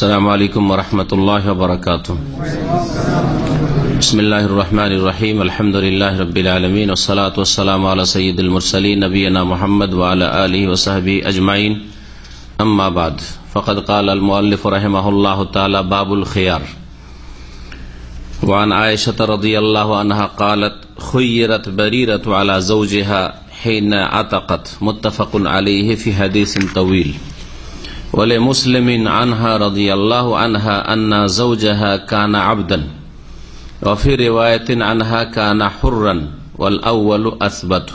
السلام عليكم ورحمة الله وبركاته. بسم الله الرحمن الرحيم. الحمد لله رب العالمين والصلاة والسلام على سيد المرسلين نبينا محمد وعلى آله وصحبه أجمعين. أما بعد فقد قال المؤلف رحمه الله تعالى باب الخيار. وعن عائشة رضي الله عنها قالت خيرت بريرة على زوجها حين عتقت. متفق عليه في حديث طويل. ولمسلم عنها رضي الله عنها أن زوجها كان عبدا وفي رواية عنها كان حرا والأول أثبت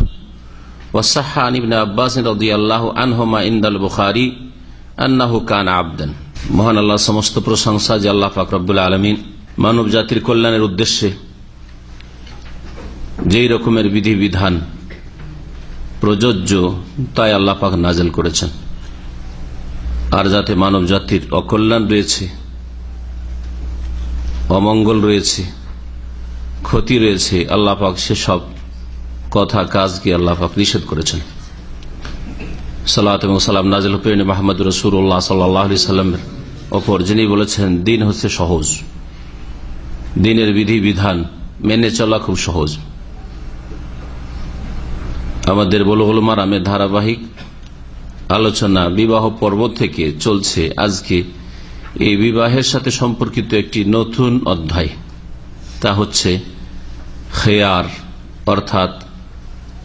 وصح عن ابن عباس رضي الله عنهما عند البخاري أنه كان عبدا মহান আল্লাহ সমস্ত প্রশংসা যে আল্লাহ পাক রব্বুল আলমিন মানব জাতির কল্যাণের উদ্দেশ্যে যেই রকমের বিধিবিধান প্রযোজ্য তাই আল্লাহ পাক নাজেল করেছেন আর যাতে মানব জাতির অকল্যাণ রয়েছে, অমঙ্গল রয়েছে, ক্ষতি রয়েছে, আল্লাহ পাক সেসব কথা, কাজকে আল্লাহ পাক নিষেধ করেছেন। সালাত এবং সালাম নাজিল হুফেন মাহমদ রসুল্লাহ সাল্লি সাল্লামের ওপর, যিনি বলেছেন, দিন হচ্ছে সহজ। দিনের বিধি বিধান মেনে চলা খুব সহজ। আমাদের বলগুল মারামের ধারাবাহিক আলোচনা বিবাহ পর্ব থেকে চলছে আজকে। এই বিবাহের সাথে সম্পর্কিত একটি নতুন অধ্যায়। তা হচ্ছে খেয়ার, অর্থাৎ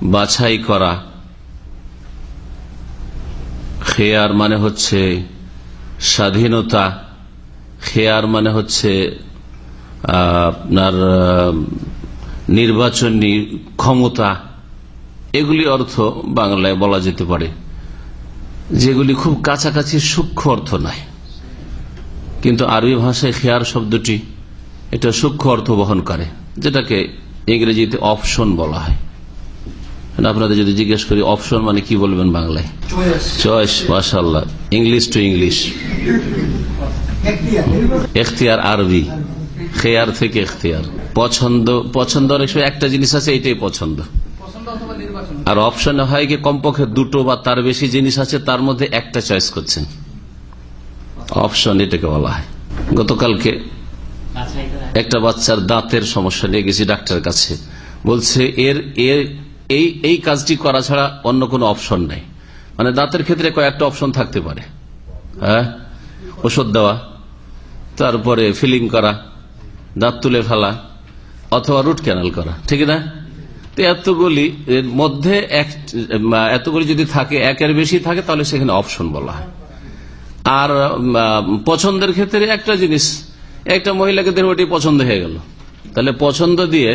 বাছাই করা। খেয়ার মানে হচ্ছে স্বাধীনতা। খেয়ার মানে হচ্ছে আপনার নির্বাচনী ক্ষমতা। এগুলি অর্থ বাংলায় বলা যেতে পারে। যেগুলি খুব কাছাকাছি সূক্ষ্ম অর্থ নয় কিন্তু আরবি ভাষায় খেয়ার শব্দটি এটা সূক্ষ্ম অর্থ বহন করে যেটাকে ইংরেজিতে অপশন বলা হয়। আপনাদের যদি জিজ্ঞেস করি অপশন মানে কি বলবেন বাংলায়? চয়েস মাসাল্লাহ ইংলিশ টু ইংলিশ এখতিয়ার আরবি। খেয়ার থেকে এখতিয়ার। পছন্দ পছন্দ অনেক সময় একটা জিনিস আছে এটাই পছন্দ। আর অপশনে হয় কি, কমপক্ষে দুটো বা তার বেশি জিনিস আছে, তার মধ্যে একটা চয়েস করছেন। অপশন এটাকে বলা হয়। গতকালকে একটা বাচ্চার দাঁতের সমস্যা নিয়ে গেছি ডাক্তারের কাছে। বলছে, এর এর, এই এই কাজটি করা ছাড়া অন্য কোনো অপশন নাই। মানে দাঁতের ক্ষেত্রে কয়েকটা অপশন থাকতে পারে। হ্যাঁ? ওষুধ দেওয়া, তারপরে ফিলিং করা, দাঁত তুলে ফেলা, অথবা রুট ক্যানাল করা। ঠিক না? এতগুলি এর মধ্যে এতগুলি যদি থাকে, একের বেশি থাকে, তাহলে সেখানে অপশন বলা হয়। আর পছন্দের ক্ষেত্রে একটা জিনিস, একটা মহিলাকে দেখে ওটি পছন্দ হয়ে গেল। তাহলে পছন্দ দিয়ে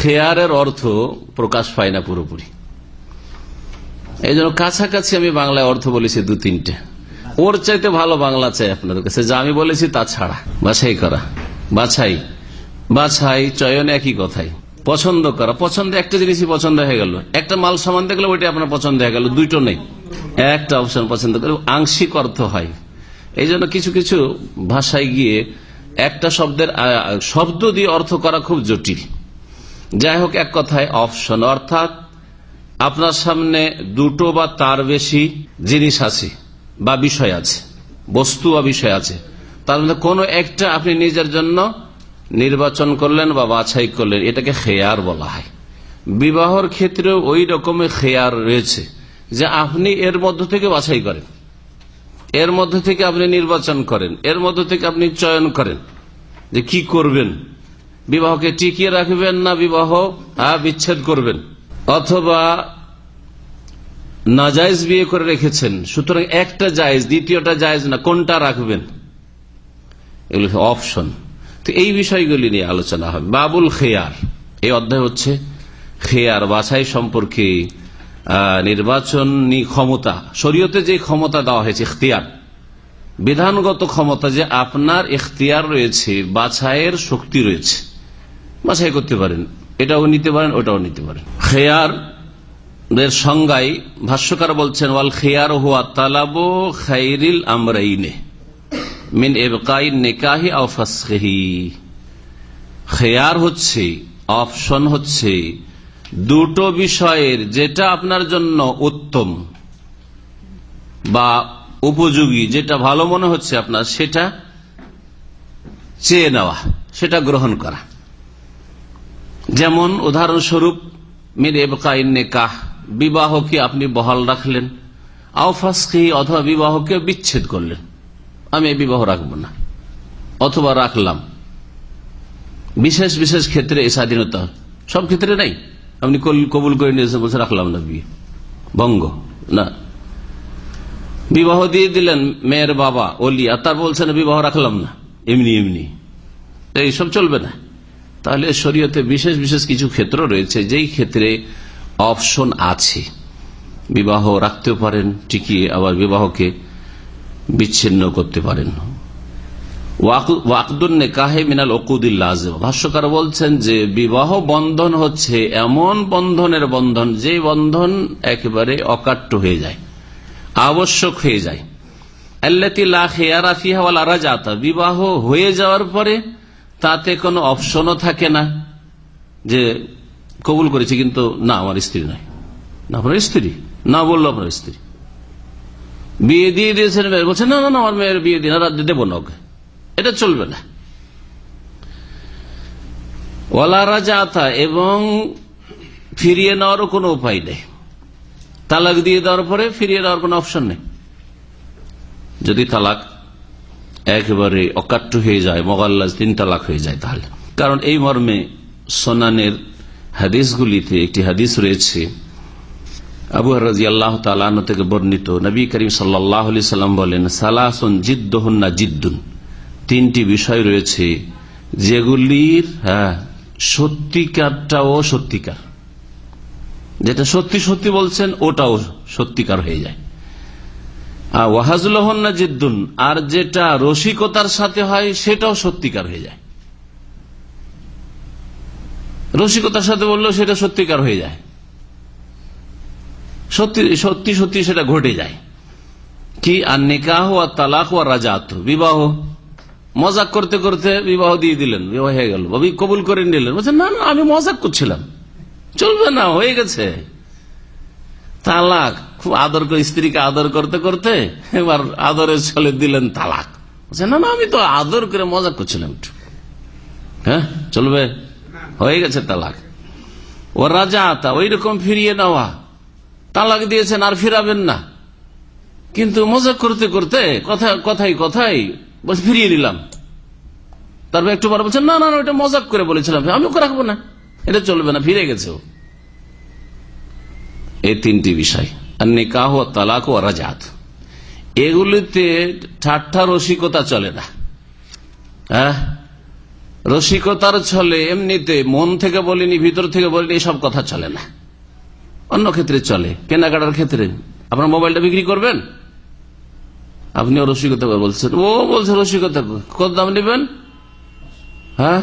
খেয়ারের অর্থ প্রকাশ পায় না পুরোপুরি। এই জন্য কাছাকাছি আমি বাংলায় অর্থ বলেছি দু, তিনটে। ওর চাইতে ভালো বাংলা চাই আপনাদের কাছে। যা আমি বলেছি তা ছাড়া, বাছাই করা। বাছাই বাছাই, চয়ন একই কথাই। পছন্দ করা। পছন্দ একটা জিনিসই পছন্দ হয়ে গেল। একটা মাল সামান দেখলে ওইটা আপনার পছন্দ হয়ে গেল। দুইটো নেই। একটা অপশন পছন্দ করে। আংশিক অর্থ হয়। এই জন্য কিছু কিছু ভাষায় গিয়ে একটা শব্দের শব্দ দিয়ে অর্থ করা খুব জটিল। যাই হোক, এক কথায় অপশন অর্থাৎ আপনার সামনে দুটো বা তার বেশি জিনিস আছে বা বিষয় আছে, বস্তু বা বিষয় আছে। তার মধ্যে কোনো একটা আপনি নিজের জন্য নির্বাচন করলেন বা বাছাই করলেন, এটাকে খেয়ার বলা হয়। বিবাহর ক্ষেত্রেও ওই রকমের খেয়ার রয়েছে যে আপনি এর মধ্য থেকে বাছাই করেন। এর মধ্য থেকে আপনি নির্বাচন করেন, এর মধ্য থেকে আপনি চয়ন করেন যে কি করবেন। বিবাহকে টিকিয়ে রাখবেন না বিবাহ বিচ্ছেদ করবেন। অথবা নাজাইজ বিয়ে করে রেখেছেন, সুতরাং একটা জায়জ, দ্বিতীয়টা জায়জ না, কোনটা রাখবেন? এগুলো অপশন। তো এই বিষয়গুলি নিয়ে আলোচনা হবে। বাবুল খেয়ার, এই অধ্যায় হচ্ছে খেয়ার, বাছাই সম্পর্কে নির্বাচনী ক্ষমতা, শরীয়তে যে ক্ষমতা দেওয়া হয়েছে, ইখতিয়ার। বিধানগত ক্ষমতা যে আপনার ইখতিয়ার রয়েছে, বাছাইয়ের শক্তি রয়েছে। বাছাই করতে পারেন, এটাও নিতে পারেন, ওটাও নিতে পারেন। খেয়ার এর সংজ্ঞায় ভাষ্যকার বলছেন, ওয়াল খেয়ার হুয়া তালাবো খাইরিল আমরাইনে। মিন এবকাই নেকাহি আফাসহি খেয়ার হচ্ছে, অপশন হচ্ছে, দুটো বিষয়ের যেটা আপনার জন্য উত্তম বা উপযোগী, যেটা ভালো মনে হচ্ছে আপনার, সেটা চেয়ে নেওয়া, সেটা গ্রহণ করা। যেমন উদাহরণস্বরূপ মির এবকাইন নেকাহ, বিবাহকে আপনি বহাল রাখলেন আওফাসকি অথবা বিবাহকে বিচ্ছেদ করলেন। আমি বিবাহ রাখব না। অথবা রাখলাম। বিশেষ বিশেষ ক্ষেত্রে এই স্বাধীনতা সব ক্ষেত্রে নাই। আপনি কবুল করে নিয়েছে বলছে রাখলাম না বিয়ে। বঙ্গ। না। বিবাহ দিয়ে দিলেন মেয়ের বাবা, অলি অলিয়া তার বলছেন বিবাহ রাখলাম না। এমনি এমনি। এইসব চলবে না। তাহলে শরীয়তে বিশেষ বিশেষ কিছু ক্ষেত্র রয়েছে, যেই ক্ষেত্রে অপশন আছে। বিবাহ রাখতেও পারেন, টিকিয়ে আবার বিবাহকে বিচ্ছিন্ন করতে পারেন। ভাষ্যকার বলছেন যে, বিবাহ বন্ধন হচ্ছে এমন বন্ধনের বন্ধন, যে বন্ধন একেবারে অকাট্য হয়ে যায়, আবশ্যক হয়ে যায়। বিবাহ হয়ে যাওয়ার পরে তাতে কোনো অপশনও থাকে না যে কবুল করেছি, কিন্তু না, আমার স্ত্রী নয়। না, আপনার স্ত্রী? না বলল আপনার স্ত্রী। বিয়ে দিয়ে দিয়েছেন মেয়ের বলছে না না আমার মেয়ের বিয়ে দিয়ে রাজ্য দেবো না ওকে। এটা চলবে না। ওয়ালা রাজা এবং ফিরিয়ে নেওয়ারও কোনো উপায় নেই। তালাক দিয়ে দেওয়ার পরে ফিরিয়ে দেওয়ার কোনো অপশন নেই। যদি তালাক একেবারে অকাট্য হয়ে যায়, মোগাল্লাজ তিন তালাক হয়ে যায় তাহলে। কারণ এই মর্মে সোনানের হাদিসগুলিতে একটি হাদিস রয়েছে আবু রাজি আল্লাহ থেকে বর্ণিত নবী করিম সাল্লাম বলেন, সালাসন জিদ্দহন্না জিদ্দুন। তিনটি বিষয় রয়েছে, যেগুলির হ্যাঁ সত্যিকারটাও সত্যিকার। যেটা সত্যি সত্যি বলছেন, ওটাও সত্যিকার হয়ে যায়। আর ওয়াহাজুল্লাহন্না জিদ্দুন, আর যেটা রসিকতার সাথে হয়, সেটাও সত্যিকার হয়ে যায়। রসিকতার সাথে বললেও সেটা সত্যিকার হয়ে যায়। সত্যি সত্যি সেটা ঘটে যায়। কি? আর নিকাহ আর তালাক আর রাজাত বিবাহ। মজাক করতে করতে বিবাহ দিয়ে দিলেন। বিবাহ হয়ে গেল। কবুল করে নিলেন। বলছেন না না, আমি মজাক করছিলাম। চলবে না, হয়ে গেছে। তালাক। খুব আদর করে, স্ত্রীকে আদর করতে করতে এবার আদরের ছলে দিলেন তালাক। বলছে, না না, আমি তো আদর করে মজা করছিলাম একটু। হ্যাঁ চলবে? হয়ে গেছে তালাক। ও রাজা তা ওই রকম ফিরিয়ে নেওয়া। তালাক দিয়েছেন আর ফিরাবেন না। কিন্তু মজা করতে করতে কথাই কথাই কথাই ফিরিয়ে নিলাম। তারপর একটু পর বলছেন, না না ওটা মজাক করে বলেছিলাম। আমি ওকে রাখব না। এটা চলবে না, ফিরে গেছে এই তিনটি বিষয়। আর নিকাহ তালাক ও রাজাত। এগুলিতে ঠাট্টা রসিকতা চলে না। হ্যাঁ? রসিকতার ছলে এমনিতে মন থেকে বলিনি, ভিতর থেকে বলিনি, এসব কথা চলে না। অন্য ক্ষেত্রে চলে। কেনাকাটার ক্ষেত্রে। আপনার মোবাইলটা বিক্রি করবেন? আপনিও রসিকতা বলছেন। ও বলছে রসিকতা কত দাম নেবেন? হ্যাঁ?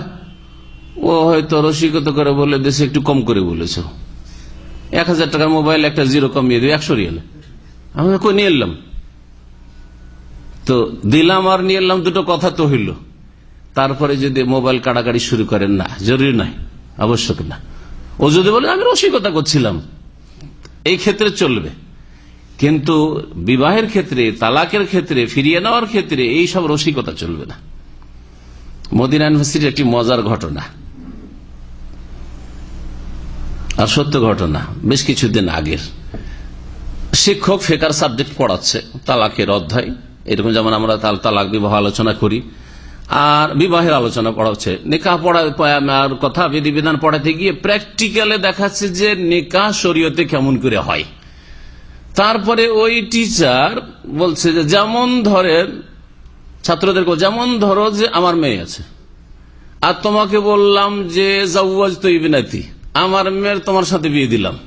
ও হয়তো রসিকতা করে বলে দেশে একটু কম করে বলেছ। এক হাজার টাকার মোবাইল একটা জিরো কমিয়ে দিই একশো রিয়াল। আমি কই নিয়ে এলাম? তো দিলাম আর নিয়ে এলাম, দুটো কথা তো হইল। তারপরে যদি মোবাইল কাটাকাটি শুরু করেন, না, জরুরি নাই আবশ্যক না। ও যদি বলে, আমি রসিকতা করছিলাম। এই ক্ষেত্রে চলবে। কিন্তু বিবাহের ক্ষেত্রে, তালাকের ক্ষেত্রে, ফিরিয়ে নেওয়ার ক্ষেত্রে এই সব রসিকতা চলবে না। মদিনা ইউনিভার্সিটির একটি মজার ঘটনা। আর সত্য ঘটনা, বেশ কিছুদিন আগের। শিক্ষক ফেকার সাবজেক্ট পড়াচ্ছে, তালাকের অধ্যায়। এরকম যেমন আমরা তালাক বিবাহ আলোচনা করি আর বিবাহের আলোচনা পড়াচ্ছে নিকাহ পড়ার কথা, বিধিবিধান পড়াতে গিয়ে প্র্যাকটিক্যালে দেখাচ্ছে যে নিকাহ শরীয়তে কেমন করে হয়। তারপরে ওই টিচার বলছে যে, যেমন ধরেন ছাত্রদেরকে যেমন ধরো যে আমার মেয়ে আছে। আর তোমাকে বললাম যে জাউজ তো ইবিনাতি, আমার মেয়ের তোমার সাথে বিয়ে দিলাম।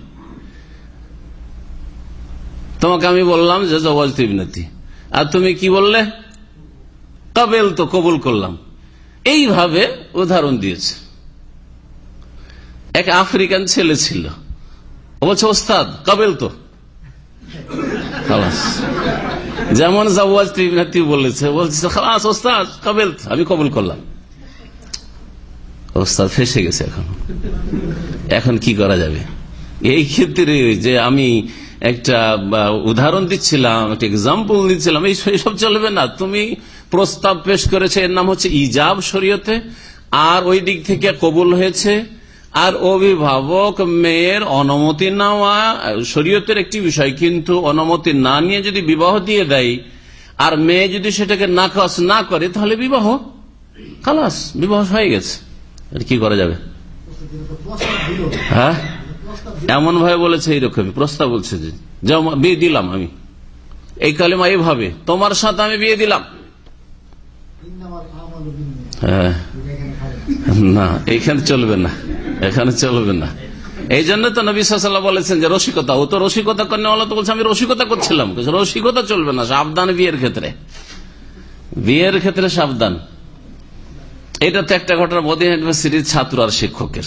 তোমাকে আমি বললাম যে, জওয়াজ তো ইবিনাতি। আর তুমি কি বললে? কাবেল তো কবুল করলাম। এইভাবে উদাহরণ দিয়েছে। এক আফ্রিকান ছেলে ছিল। বলছে, ওস্তাদ, কাবেল তো। যেমন জাওয়াজ বলেছে বলছে, খালাস, ওস্তাদ, কাবেল আমি কবুল করলাম। ওস্তাদ ফেসে গেছে এখন। এখন কি করা যাবে? এই ক্ষেত্রে যে আমি একটা উদাহরণ দিচ্ছিলাম, একটা এক্সাম্পল দিচ্ছিলাম এই সব চলবে না। তুমি প্রস্তাব পেশ করেছে। এর নাম হচ্ছে ইজাব শরীয়তে। আর ওই দিক থেকে কবুল হয়েছে। আর অভিভাবক মেয়ের অনুমতি নেওয়া শরীয়তের একটি বিষয়। কিন্তু অনুমতি না নিয়ে যদি বিবাহ দিয়ে দেয়, আর মেয়ে যদি সেটাকে নাকচ না করে, তাহলে বিবাহ খালাস, বিবাহ হয়ে গেছে। কি করা যাবে? হ্যাঁ? এমন ভাবে বলেছে এইরকমই। প্রস্তাব বলছে যে বিয়ে দিলাম আমি। এই কালেমা এইভাবে তোমার সাথে আমি বিয়ে দিলাম। না এইখানে চলবে না, এখানে চলবে না। এই জন্য তো নবী সাল্লাহ বলেছেন যে রসিকতা, ও তো রসিকতা কন্যা তো বলছে, আমি রসিকতা করছিলাম। রসিকতা চলবে না, সাবধান বিয়ের ক্ষেত্রে। বিয়ের ক্ষেত্রে সাবধান। এটা তো একটা ঘটনা মোদী ইউনিভার্সিটির ছাত্র আর শিক্ষকের।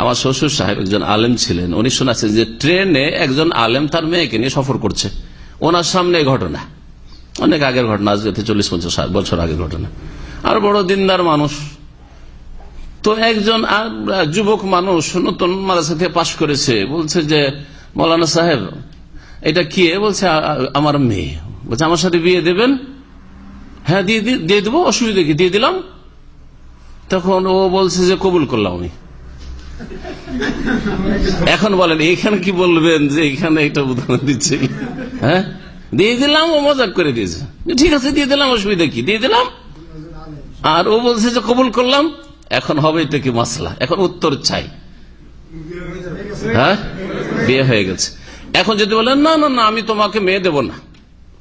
আমার শ্বশুর সাহেব একজন আলেম ছিলেন, উনি শোনাচ্ছেন যে ট্রেনে একজন আলেম তার মেয়েকে নিয়ে সফর করছে। ওনার সামনে ঘটনা। অনেক আগের ঘটনা, আজকে চল্লিশ পঞ্চাশ বছর আগের ঘটনা। আর বড় দিনদার মানুষ। তো একজন যুবক মানুষ নতুন মাদ্রাসা থেকে পাশ করেছে, বলছে যে, মৌলানা সাহেব, এটা কি? বলছে, "আ- আ- আমার মেয়ে। বলছে, আমার সাথে বিয়ে দেবেন? হ্যাঁ দিয়ে দিয়ে দেবো, অসুবিধা কি? দিয়ে দিলাম। তখন ও বলছে যে, কবুল করলাম আমি। এখন বলেন, এখানে কি বলবেন যে, এখানে এটা উদাহরণ দিচ্ছে হ্যাঁ? দিয়ে দিলাম ও মজাক করে দিয়েছে। ঠিক আছে, দিয়ে দিলাম, অসুবিধা কি? দিয়ে দিলাম। আর ও বলছে যে কবুল করলাম, এখন হবে এটা কি মাসলা? এখন উত্তর চাই। হ্যাঁ? বিয়ে হয়ে গেছে। এখন যদি বলেন না না না, আমি তোমাকে মেয়ে দেব না।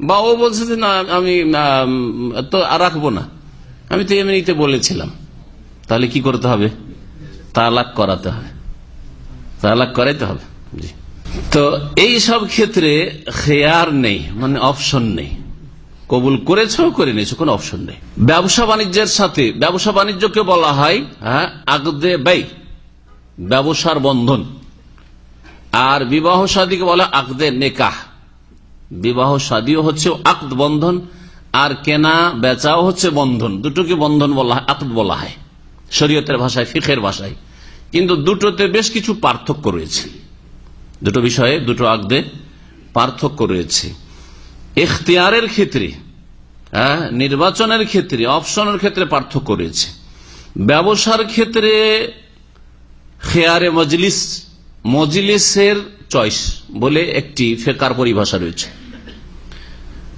বা ও বলছে যে, না, আমি তো রাখব না। আমি তো এমনিতে বলেছিলাম। তাহলে কি করতে হবে? তালাক করাতে হবে। তালাক করাইতে হবে। জি। তো এই সব ক্ষেত্রে খেয়ার নেই মানে অপশন নেই। কবুল করেছ, করে নিয়েছো, কোনো অপশন নেই। ব্যবসা বাণিজ্যের সাথে, ব্যবসা বাণিজ্যকে বলা হয় হ্যাঁ আগদে ব্যয়, ব্যবসার বন্ধন। আর বিবাহ সাদীকে বলা আকদে নেকাহ। বিবাহ সাদীও হচ্ছে আকদ বন্ধন, আর কেনা বেচাও হচ্ছে বন্ধন। দুটোকে বন্ধন বলা হয় আকদ বলা হয়। শরীয়তের ভাষায়, ফিখের ভাষায়। কিন্তু দুটোতে বেশ কিছু পার্থক্য রয়েছে। দুটো বিষয়ে দুটো আগদে পার্থক্য রয়েছে। এখতিয়ারের ক্ষেত্রে হ্যাঁ, নির্বাচনের ক্ষেত্রে অপশনের ক্ষেত্রে পার্থক্য রয়েছে। ব্যবসার ক্ষেত্রে খেয়ারে মজলিস মজলিসের চয়েস বলে একটি ফেকার পরিভাষা রয়েছে।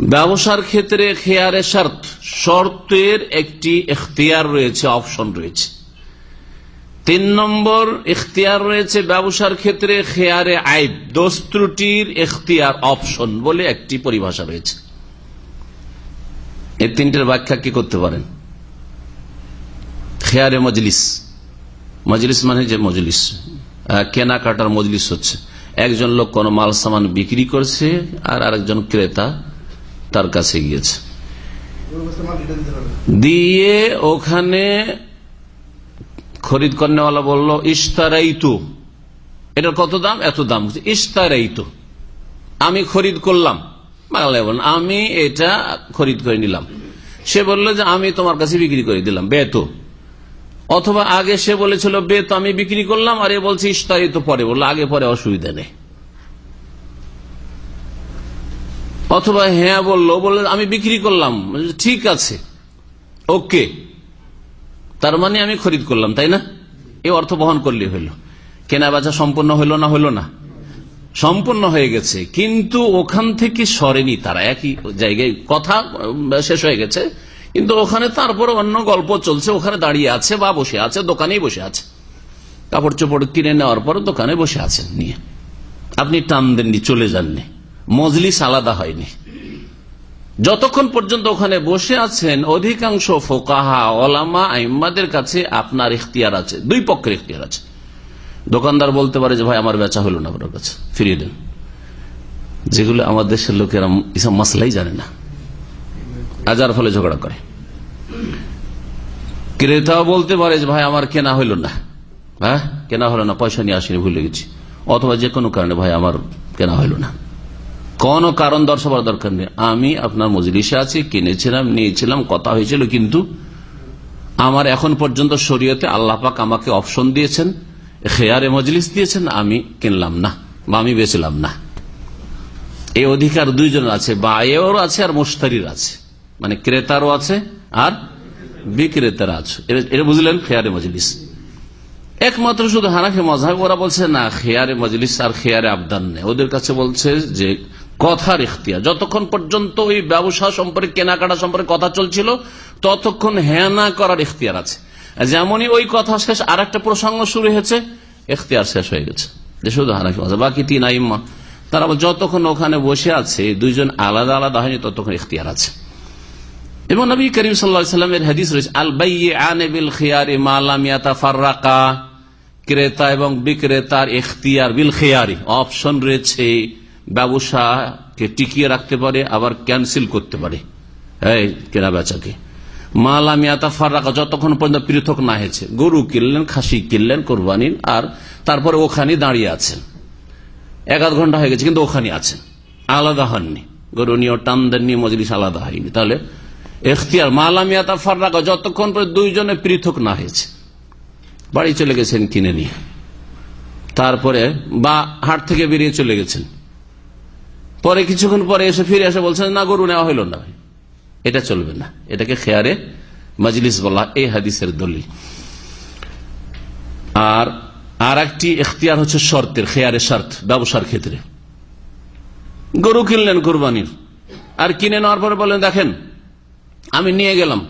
ব্যবসার ক্ষেত্রে খেয়ারে শর্ত শর্তের একটি এখতিয়ার রয়েছে অপশন রয়েছে। তিন নম্বর এখতিয়ার রয়েছে ব্যবসার ক্ষেত্রে খেয়ারে আইব। দোষ ত্রুটির এখতিয়ার অপশন বলে একটি পরিভাষা রয়েছে। এই তিনটের ব্যাখ্যা কি করতে পারেন? খেয়ারে মজলিস। মজলিস মানে যে মজলিস। কেনাকাটার মজলিস হচ্ছে। একজন লোক কোন মাল সামান বিক্রি করছে আর আরেকজন ক্রেতা তার কাছে গিয়েছে। দিয়ে ওখানে খরিদ করেওয়ালা বলল ইস্তারাইতু এটার কত দাম? এত দাম। ইস্তারাইতু আমি খরিদ করলাম। বাংলায় বলেন আমি এটা খরিদ করে নিলাম। সে বলল যে, আমি তোমার কাছে বিক্রি করে দিলাম, বেতো। অথবা আগে সে বলেছিল, বেত আমি বিক্রি করলাম আর এ বলছে ইস্তারিত পরে। বলল, আগে পরে অসুবিধা নেই। অথবা হ্যাঁ বলল বলল, আমি বিক্রি করলাম। ঠিক আছে, ওকে। তার মানে আমি খরিদ করলাম, তাই না? এই অর্থ বহন করলে হইল কেনা বেচা সম্পূর্ণ হইল না হইল না? সম্পূর্ণ হয়ে গেছে, কিন্তু ওখান থেকে সরেনি তারা। একই জায়গায় কথা শেষ হয়ে গেছে, কিন্তু ওখানে তারপর অন্য গল্প চলছে। ওখানে দাঁড়িয়ে আছে বা বসে আছে, দোকানেই বসে আছে। কাপড় চোপড় কিনে নেওয়ার পর দোকানে বসে আছেন, নিয়ে। আপনি টান দেননি, চলে যাননি। মজলিস আলাদা হয়নি। যতক্ষণ পর্যন্ত ওখানে বসে আছেন, অধিকাংশ ফোকাহা, ওলামা, আইম্মাদের কাছে আপনার ইখতিয়ার আছে, দুই পক্ষের ইখতিয়ার আছে। দোকানদার বলতে পারে যে, ভাই, আমার বেচা হলো না আপনার কাছে, ফিরিয়ে দেন। যেগুলো আমার দেশের লোকেরা এসব মশলাই জানে না। আজার ফলে ঝগড়া করে। ক্রেতাও বলতে পারে যে, ভাই, আমার কেনা হইল না। হ্যাঁ? কেনা হলো না, পয়সা নিয়ে আসিনি, ভুলে গেছি। অথবা যে কোনো কারণে, ভাই, আমার কেনা হইল না। কোন কারণ দর্শাবার দরকার নেই। আমি আপনার মজলিসে আছি, কিনেছিলাম, নিয়েছিলাম, কথা হয়েছিল, কিন্তু আমার এখন পর্যন্ত শরীয়তে আল্লাহ পাক আমাকে অপশন দিয়েছেন, খেয়ারে মজলিস দিয়েছেন, আমি কিনলাম না, বা আমি বেচলাম না। এই অধিকার দুইজন আছে বা বায়েরও আছে আর মুস্তারির আছে। মানে ক্রেতারও আছে আর বিক্রেতার আছে। এটা বুঝলেন খেয়ারে মজলিস। একমাত্র শুধু হানাফি মজাহ ওরা বলছে, না, খেয়ারে মজলিস আর খেয়ারে আবদান নেই। ওদের কাছে বলছে যে কথার ইখতিয়ার যতক্ষণ পর্যন্ত ওই ব্যবসা সম্পর্কে, কেনাকাটা সম্পর্কে কথা চলছিল, ততক্ষণ হেনা করার ইখতিয়ার আছে। যেমনই ওই কথা শেষ আর একটা প্রসঙ্গ শুরু হয়েছে, ইখতিয়ার শেষ হয়ে গেছে। বাকি তিন আইম্মা, তারা যতক্ষণ ওখানে বসে আছে, দুইজন আলাদা আলাদা হয়নি, ততক্ষণ ইখতিয়ার আছে। এবং নবী করিম সাল্লামের হাদিস রয়েছে আল বিল খিয়ারি মালামিয়াতা ফার্রাকা ক্রেতা এবং বিক্রেতার এখতিয়ার বিল খেয়ারি অপশন রয়েছে ব্যবসাকে টিকিয়ে রাখতে পারে, আবার ক্যান্সেল করতে পারে। কেনা বেচাকে মালামিয়াতা ফার্রাকা যতক্ষণ পর্যন্ত পৃথক না হয়েছে, গরু কিনলেন, খাসি কিনলেন, কোরবানির, আর তারপরে ওখানে দাঁড়িয়ে আছেন। এক আধ ঘণ্টা হয়ে গেছে, কিন্তু ওখানে আছেন। আলাদা হননি। গরু নিয়ে টান দেননি, মজলিস আলাদা হয়নি। তাহলে এখতিয়ার মালামিয়াতা ফার্রাকা যতক্ষণ পর্যন্ত দুইজনে পৃথক না হয়েছে, বাড়ি চলে গেছেন কিনে নিয়ে। তারপরে বা হাট থেকে বেরিয়ে চলে গেছেন। পরে কিছুক্ষণ পরে এসে ফিরে এসে বলছেন, না গরু নেওয়া হইল না এটা চলবে না। এটাকে খেয়ারে মজলিস বলা এই হাদিসের দলিল। আর আর একটি এখতিয়ার হচ্ছে শর্তের, খেয়ারে শর্ত, ব্যবসার ক্ষেত্রে। গরু কিনলেন কোরবানির। আর কিনে নেওয়ার পরে বলেন দেখেন, আমি নিয়ে গেলাম।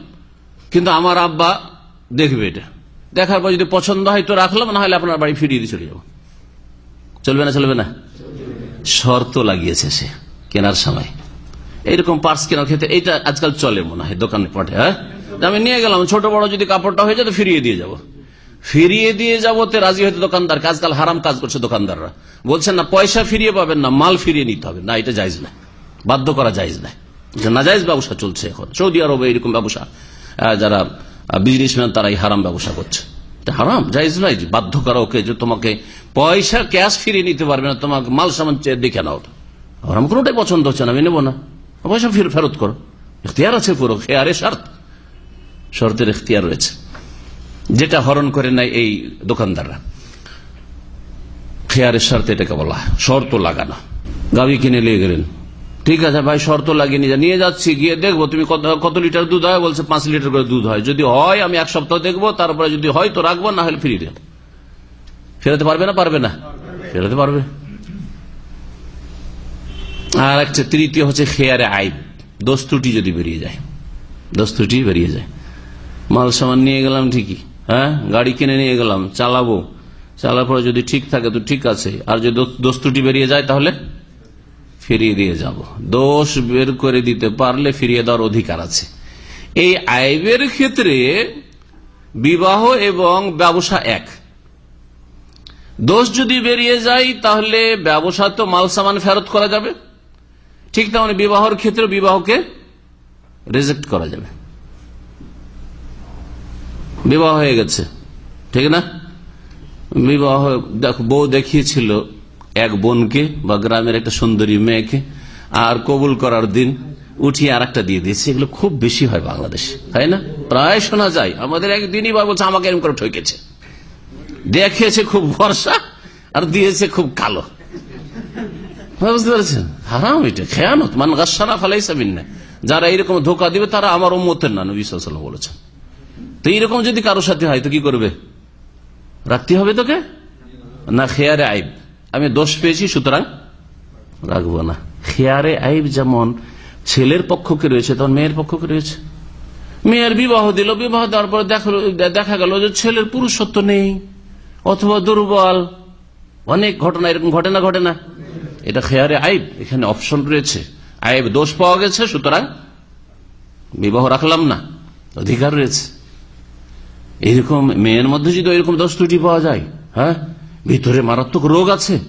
কিন্তু আমার আব্বা দেখবে এটা। দেখার পর যদি পছন্দ হয় তো রাখলাম, না হলে আপনার বাড়ি ফিরিয়ে দিয়ে চলে যাব। চলবে না চলবে না? শর্ত লাগিয়েছে সে কেনার সময়। এইরকম পার্স কেনার ক্ষেত্রে এইটা আজকাল চলে মনে হয়, দোকানে পটে হ্যাঁ? আমি নিয়ে গেলাম, ছোট বড় যদি কাপড়টা হয়ে যায় তো ফিরিয়ে দিয়ে যাব। ফিরিয়ে দিয়ে যাব তো রাজি হয়তো দোকানদার আজকাল হারাম কাজ করছে দোকানদাররা। বলছেন না, পয়সা ফিরিয়ে পাবেন না, মাল ফিরিয়ে নিতে হবে। না, এটা যাইজ না। বাধ্য করা যাইজ না। নাজাইজ ব্যবসা চলছে এখন। সৌদি আরবে এরকম ব্যবসা যারা বিজনেসম্যান তারা এই হারাম ব্যবসা করছে। হারাম জাইজ নাই বাধ্য করা ওকে যে তোমাকে পয়সা ক্যাশ ফিরিয়ে নিতে পারবে না, তোমাকে মাল সামান দেখে নাও হারাম কোনোটাই পছন্দ হচ্ছে না, আমি নেব না। পয়সা ফির ফেরত করো। এখতিয়ার আছে পুরো খেয়ারে শর্ত। শর্তের এখতিয়ার রয়েছে। যেটা হরণ করে নাই এই দোকানদাররা। খেয়ারের শর্ত এটাকে বলা শর্ত লাগানো। গাবি কিনে নিয়ে গেলেন। ঠিক আছে ভাই, শর্ত লাগিয়ে নিয়ে নিয়ে যাচ্ছি, গিয়ে দেখব তুমি কত লিটার দুধ হয়? বলছে পাঁচ লিটার করে দুধ হয়। যদি হয়, আমি এক সপ্তাহ দেখব, তারপরে যদি হয় তো রাখব, না হলে ফিরিয়ে দেব। ফেরাতে পারবে না পারবে না? ফেরাতে পারবে। আর একটা তৃতীয় হচ্ছে খেয়ারে আইব। দোষ ত্রুটি যদি বেরিয়ে যায়। দোষ ত্রুটি বেরিয়ে যায়। মাল সামান নিয়ে গেলাম ঠিকই হ্যাঁ? গাড়ি কিনে নিয়ে গেলাম, চালাবো। চালার পরে যদি ঠিক থাকে তো ঠিক আছে। আর যদি দোষ ত্রুটি বেরিয়ে যায় তাহলে? ফিরিয়ে দিয়ে যাব। দোষ বের করে দিতে পারলে ফিরিয়ে দেওয়ার অধিকার আছে। এই আইবের ক্ষেত্রে বিবাহ এবং ব্যবসা এক। দোষ যদি বেরিয়ে যায়, তাহলে ব্যবসা তো মাল সামান ফেরত করা যাবে। ঠিক তেমন বিবাহর ক্ষেত্রে বিবাহকে রিজেক্ট করা যাবে। বিবাহ হয়ে গেছে। ঠিক না? বিবাহ, দেখো, বউ দেখিয়েছিল এক বোনকে বা গ্রামের একটা সুন্দরী মেয়েকে আর কবুল করার দিন উঠিয়ে আর একটা দিয়ে দিয়েছে। এগুলো খুব বেশি হয় বাংলাদেশে, তাই না? প্রায় শোনা যায়, আমাদের একদিনই বা বলছে আমাকে এরকম করে ঠকেছে দেখেছে খুব ভরসা আর দিয়েছে খুব কালো। বুঝতে পেরেছেন? হারাম এটা, খেয়ানত। মান গাছানা ফালাই সাবিন না যারা এইরকম ধোকা দিবে, তারা আমার উম্মতের না, নবী সাল্লাম বলেছেন। তো এইরকম যদি কারোর সাথে হয়, তো কি করবে? রাখতে হবে তোকে? না খেয়ারে আইব। আমি দোষ পেয়েছি, সুতরাং রাখব না। খেয়ারে আইব যেমন ছেলের পক্ষকে রয়েছে তখন মেয়ের পক্ষকে রয়েছে। মেয়ের বিবাহ দিল, বিবাহ দেওয়ার পরে দেখা গেল যে ছেলের পুরুষত্ব নেই, অথবা দুর্বল। অনেক ঘটনা এরকম ঘটনা ঘটে না? এটা খেয়ারে আইব, এখানে অপশন রয়েছে। আইব দোষ পাওয়া গেছে, সুতরাং বিবাহ রাখলাম না, অধিকার রয়েছে। এরকম মেয়ের মধ্যে যদি এরকম দোষ ত্রুটি পাওয়া যায় হ্যাঁ? ভিতরে মারাত্মক রোগ আছে।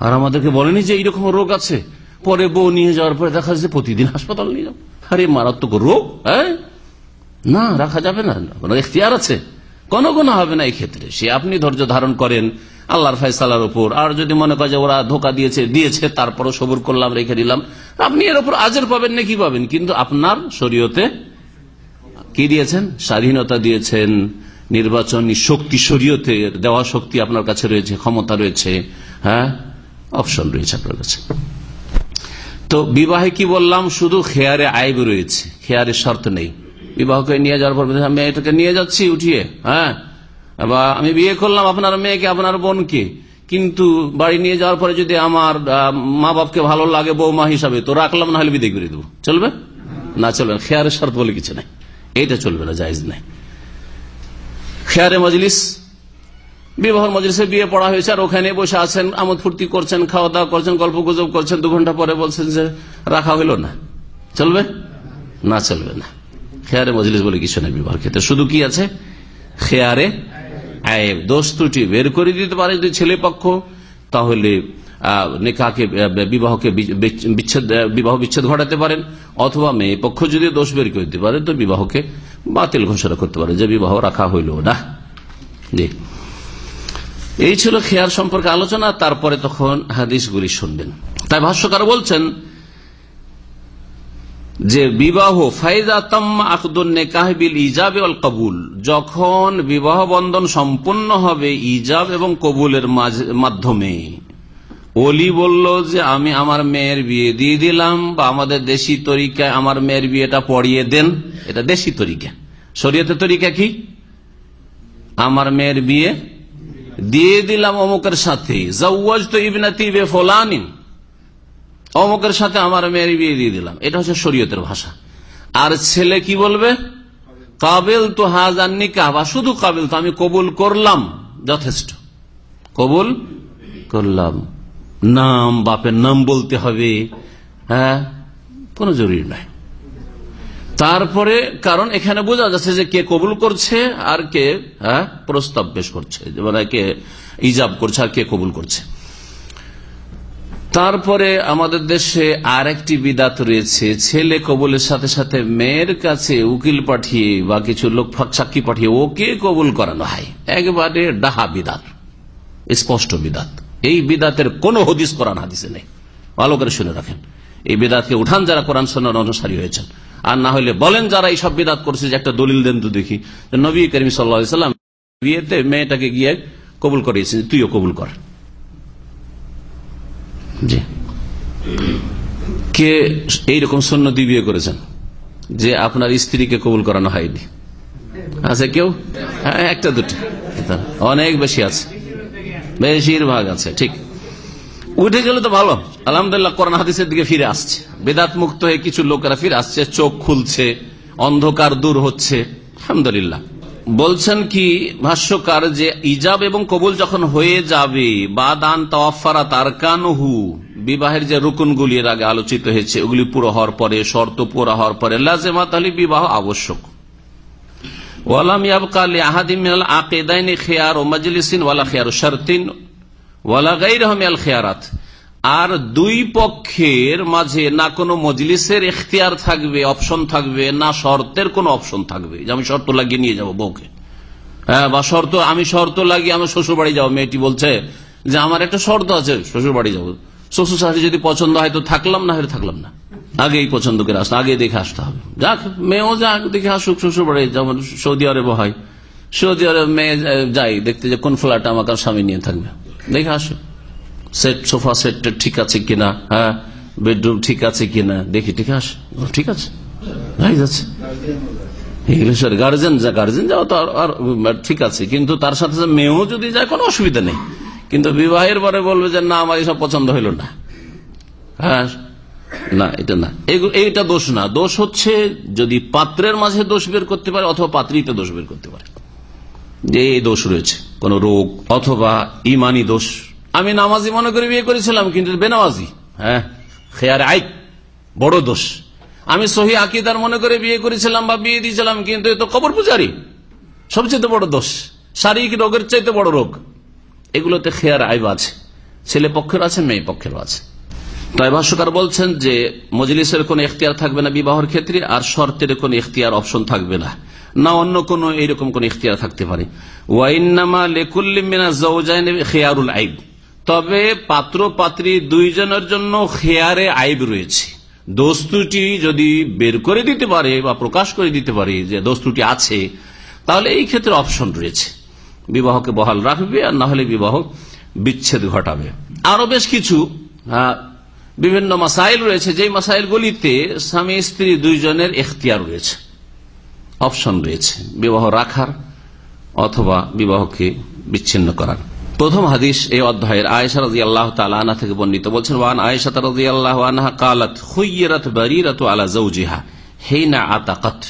আর আমাদেরকে বলেনি যে এইরকম রোগ আছে। পরে বউ নিয়ে যাওয়ার পরে দেখা যাচ্ছে প্রতিদিন হাসপাতাল নিয়ে যাও আরে মারাত্মক রোগ হ্যাঁ? না, রাখা যাবে না। কোনো এখতিয়ার আছে? কোনো কোনো হবে না এই ক্ষেত্রে। সে আপনি ধৈর্য ধারণ করেন আল্লাহর ফয়সালার উপর। আর যদি মনে করে যে ওরা ধোকা দিয়েছে দিয়েছে, তারপরও সবুর করলাম, রেখে দিলাম, আপনি এর উপর আজের পাবেন না, কি পাবেন? কিন্তু আপনার শরীয়তে কি দিয়েছেন? স্বাধীনতা দিয়েছেন। নির্বাচনী শক্তি শরীয়তে দেওয়া শক্তি আপনার কাছে রয়েছে, ক্ষমতা রয়েছে হ্যাঁ? অপশন রয়েছে আপনার কাছে। তো বিবাহে কি বললাম? শুধু খেয়ারে আইব রয়েছে, খেয়ারে শর্ত নেই। বিবাহকে নিয়ে যাওয়ার পর আমি এটাকে নিয়ে যাচ্ছি, উঠিয়ে হ্যাঁ? বা আমি বিয়ে করলাম আপনার মেয়েকে, আপনার বোনকে। কিন্তু বাড়ি নিয়ে যাওয়ার পরে যদি আমার মা বাপকে ভালো লাগে, বৌমা হিসাবে, তো রাখলাম, না হলে বিদায় করে দেবো। চলবে? না চলবে খেয়ারের শর্ত বলে কিছু নাই। এইটা চলবে না, জায়জ নাই। খেয়ারে মজলিস বিবাহ মজলিসে বিয়ে পড়া হয়েছে, আর ওখানে বসে আছেন, আমোদ ফুর্তি করছেন, খাওয়া দাওয়া করছেন, গল্প গুজব করছেন, দু ঘণ্টা পরে বলছেন যে রাখা হইল না। চলবে? না চলবে না। খেয়ারে মজলিস বলে কিছু নেই বিবাহ ক্ষেত্রে। শুধু কি আছে? খেয়ারে আয়েব। দোষ ত্রুটি বের করে দিতে পারে যদি ছেলে পক্ষ, তাহলে নেকাকে বিবাহকে বিচ্ছেদ বিবাহ বিচ্ছেদ ঘটাতে পারেন, অথবা মেয়ে পক্ষ যদি দোষ বের করে দিতে পারে, তো বিবাহকে বাতিল ঘোষণা করতে পারে, যে বিবাহ রাখা হইল না। এই ছিল খেয়ার সম্পর্কে আলোচনা, তারপরে তখন হাদিসগুলি শুনবেন। তাই ভাষ্যকার বলছেন, যে বিবাহ, ফাইজা তাম্মা আকদুল কাহবিল ইজাব অল কবুল। যখন বিবাহ বন্ধন সম্পূর্ণ হবে ইজাব এবং কবুলের মাধ্যমে। অলি বলল যে, আমি আমার মেয়ের বিয়ে দিয়ে দিলাম বা আমাদের দেশি তরিকায় আমার মেয়ের বিয়েটা পড়িয়ে দেন। এটা দেশি তরিকা। শরীয়তের তরিকা কি? আমার মেয়ের বিয়ে দিয়ে দিলাম অমুকের সাথে। জাউজ তো ইবনাতি বে ফোলানিন অমুকের সাথে আমার মেয়ের বিয়ে দিয়ে দিলাম। এটা হচ্ছে শরীয়তের ভাষা। আর ছেলে কি বলবে? কাবিল তো হাজার নিকাহ। বা শুধু কাবিল তো, আমি কবুল করলাম। যথেষ্ট। কবুল করলাম। নাম, বাপের নাম বলতে হবে। হ্যাঁ? কোন জরুরি নয় তারপরে কারণ এখানে বোঝা যাচ্ছে যে কে কবুল করছে আর কে হ্যাঁ প্রস্তাব পেশ করছে। মানে কে ইজাব করছে আর কে কবুল করছে। তারপরে আমাদের দেশে আর একটি বিদাত রয়েছে। ছেলে কবুলের সাথে সাথে মেয়ের কাছে উকিল পাঠিয়ে বা কিছু লোক সাক্ষী পাঠিয়ে ওকে কবুল করানো হয়। একবারে ডাহা বিদাত। স্পষ্ট বিদাত। এই বিদাতের কোন হদিস, কোরআন হাদিসে নেই। ভালো করে শুনে রাখেন। এই বিদাতকে উঠান যারা কোরআন সন্ন্যার অনুসারী হয়েছেন। আর না হলে বলেন যারা এই সব বিদাত করছে, যে একটা দলিল দেন তো দেখি। নবী করিম সাল্লাম বিয়েতে মেয়েটাকে গিয়ে কবুল করিয়েছেন, তুইও কবুল কর। জি। কে এইরকম সন্ন্যতি বিয়ে করেছেন, যে আপনার স্ত্রীকে কবুল করানো হয়নি? আছে কেউ? হ্যাঁ একটা দুটো। অনেক বেশি আছে। বেশিরভাগ আছে, ঠিক। উঠে গেলে তো ভালো। আলহামদুলিল্লাহ, কোরআন হাদিসের দিকে ফিরে আসছে। বেদাত মুক্ত হয়ে কিছু লোকেরা ফিরে আসছে, চোখ খুলছে, অন্ধকার দূর হচ্ছে। আলহামদুলিল্লাহ। বলছেন কি, ভাষ্যকার যে ইজাব এবং কবুল যখন হয়ে যাবে বা দান তার কানহু বিবাহের যে রুকুনগুলি এর আগে আলোচিত হয়েছে, ওগুলি পুরো হওয়ার পরে, শর্ত পুরো হওয়ার পরে লাজেমা তাহলে বিবাহ আবশ্যক। খিয়ার ও ওয়ালা খিয়ার আর দুই পক্ষের মাঝে না কোনো মজলিসের এখতিয়ার থাকবে, অপশন থাকবে, না শর্তের কোনো অপশন থাকবে। যে আমি শর্ত লাগিয়ে নিয়ে যাব বউকে। হ্যাঁ বা শর্ত, আমি শর্ত লাগিয়ে আমার শ্বশুর বাড়ি যাব। মেয়েটি বলছে যে, আমার একটা শর্ত আছে শ্বশুর বাড়ি যাব। শ্বশুর শাশুড়ি যদি পছন্দ হয় তো থাকলাম না, হলে থাকলাম না। আগেই পছন্দ করে আসতে আগে দেখে আসতে হবে। যাক, মেয়েও যাক, দেখে আসুক শ্বশুর বাড়ি যেমন সৌদি আরবে হয়। সৌদি আরবে মেয়ে যাই, দেখতে যে কোন ফ্ল্যাট আমাকে স্বামী নিয়ে থাকবে। দেখে আসুক সেট, সোফা সেট ঠিক আছে কিনা হ্যাঁ? বেডরুম ঠিক আছে কিনা, দেখি ঠিক আছে। ঠিক আছে গার্জেন যা গার্জেন যাওয়া তো আর ঠিক আছে। কিন্তু তার সাথে মেয়েও যদি যায়, কোনো অসুবিধা নেই। কিন্তু বিবাহের পরে বলবে যে, না, আমার এসব পছন্দ হইল না। হ্যাঁ না, এটা না। এইটা দোষ না। দোষ হচ্ছে যদি পাত্রের মাঝে দোষ বের করতে পারে অথবা পাত্রীতে দোষ বের করতে পারে। যে এই দোষ রয়েছে, কোন রোগ অথবা ইমানি দোষ। আমি নামাজি মনে করে বিয়ে করেছিলাম, কিন্তু বেনামাজি। হ্যাঁ খেয়ার আই, বড় দোষ। আমি সহি আকিদার মনে করে বিয়ে করেছিলাম বা বিয়ে দিয়েছিলাম, কিন্তু এ তো কবর পূজারি। সবচেয়ে বড় দোষ। শারীরিক রোগের চাইতে বড় রোগ। এগুলোতে খেয়ার আইব আছে। ছেলে পক্ষের আছে, মেয়ে পক্ষেরও আছে। তাই ভাষ্যকার বলছেন যে, মজলিসের কোন এখতিয়ার থাকবে না বিবাহের ক্ষেত্রে, আর শর্তের কোন এখতিয়ার অপশন থাকবে না। না অন্য কোন এইরকম কোন ইখতিয়ার থাকতে পারে। আইব। তবে পাত্র, পাত্রী দুইজনের জন্য খেয়ারে আইব রয়েছে। দোস্তুটি যদি বের করে দিতে পারে বা প্রকাশ করে দিতে পারে যে দোস্তুটি আছে, তাহলে এই ক্ষেত্রে অপশন রয়েছে। বিবাহকে বহাল রাখবে আর না হলে বিবাহ বিচ্ছেদ ঘটাবে। আরও বেশ কিছু বিভিন্ন মাসাইল রয়েছে। যে মাসাইলগুলিতে স্বামী, স্ত্রী দুইজনের এখতিয়ার রয়েছে, অপশন রয়েছে, বিবাহ রাখার অথবা বিবাহকে বিচ্ছিন্ন করার। প্রথম হাদিস এই অধ্যায়ের, আয়েশা রাজি আল্লাহ তালা থেকে বর্ণিত বলছেন ওয়ান আয়েশা রাজি আল্লাহ আনহা কালাত হুইয়রাত বারিরাত আলা জৌজিহা হেইনা আতাকাত।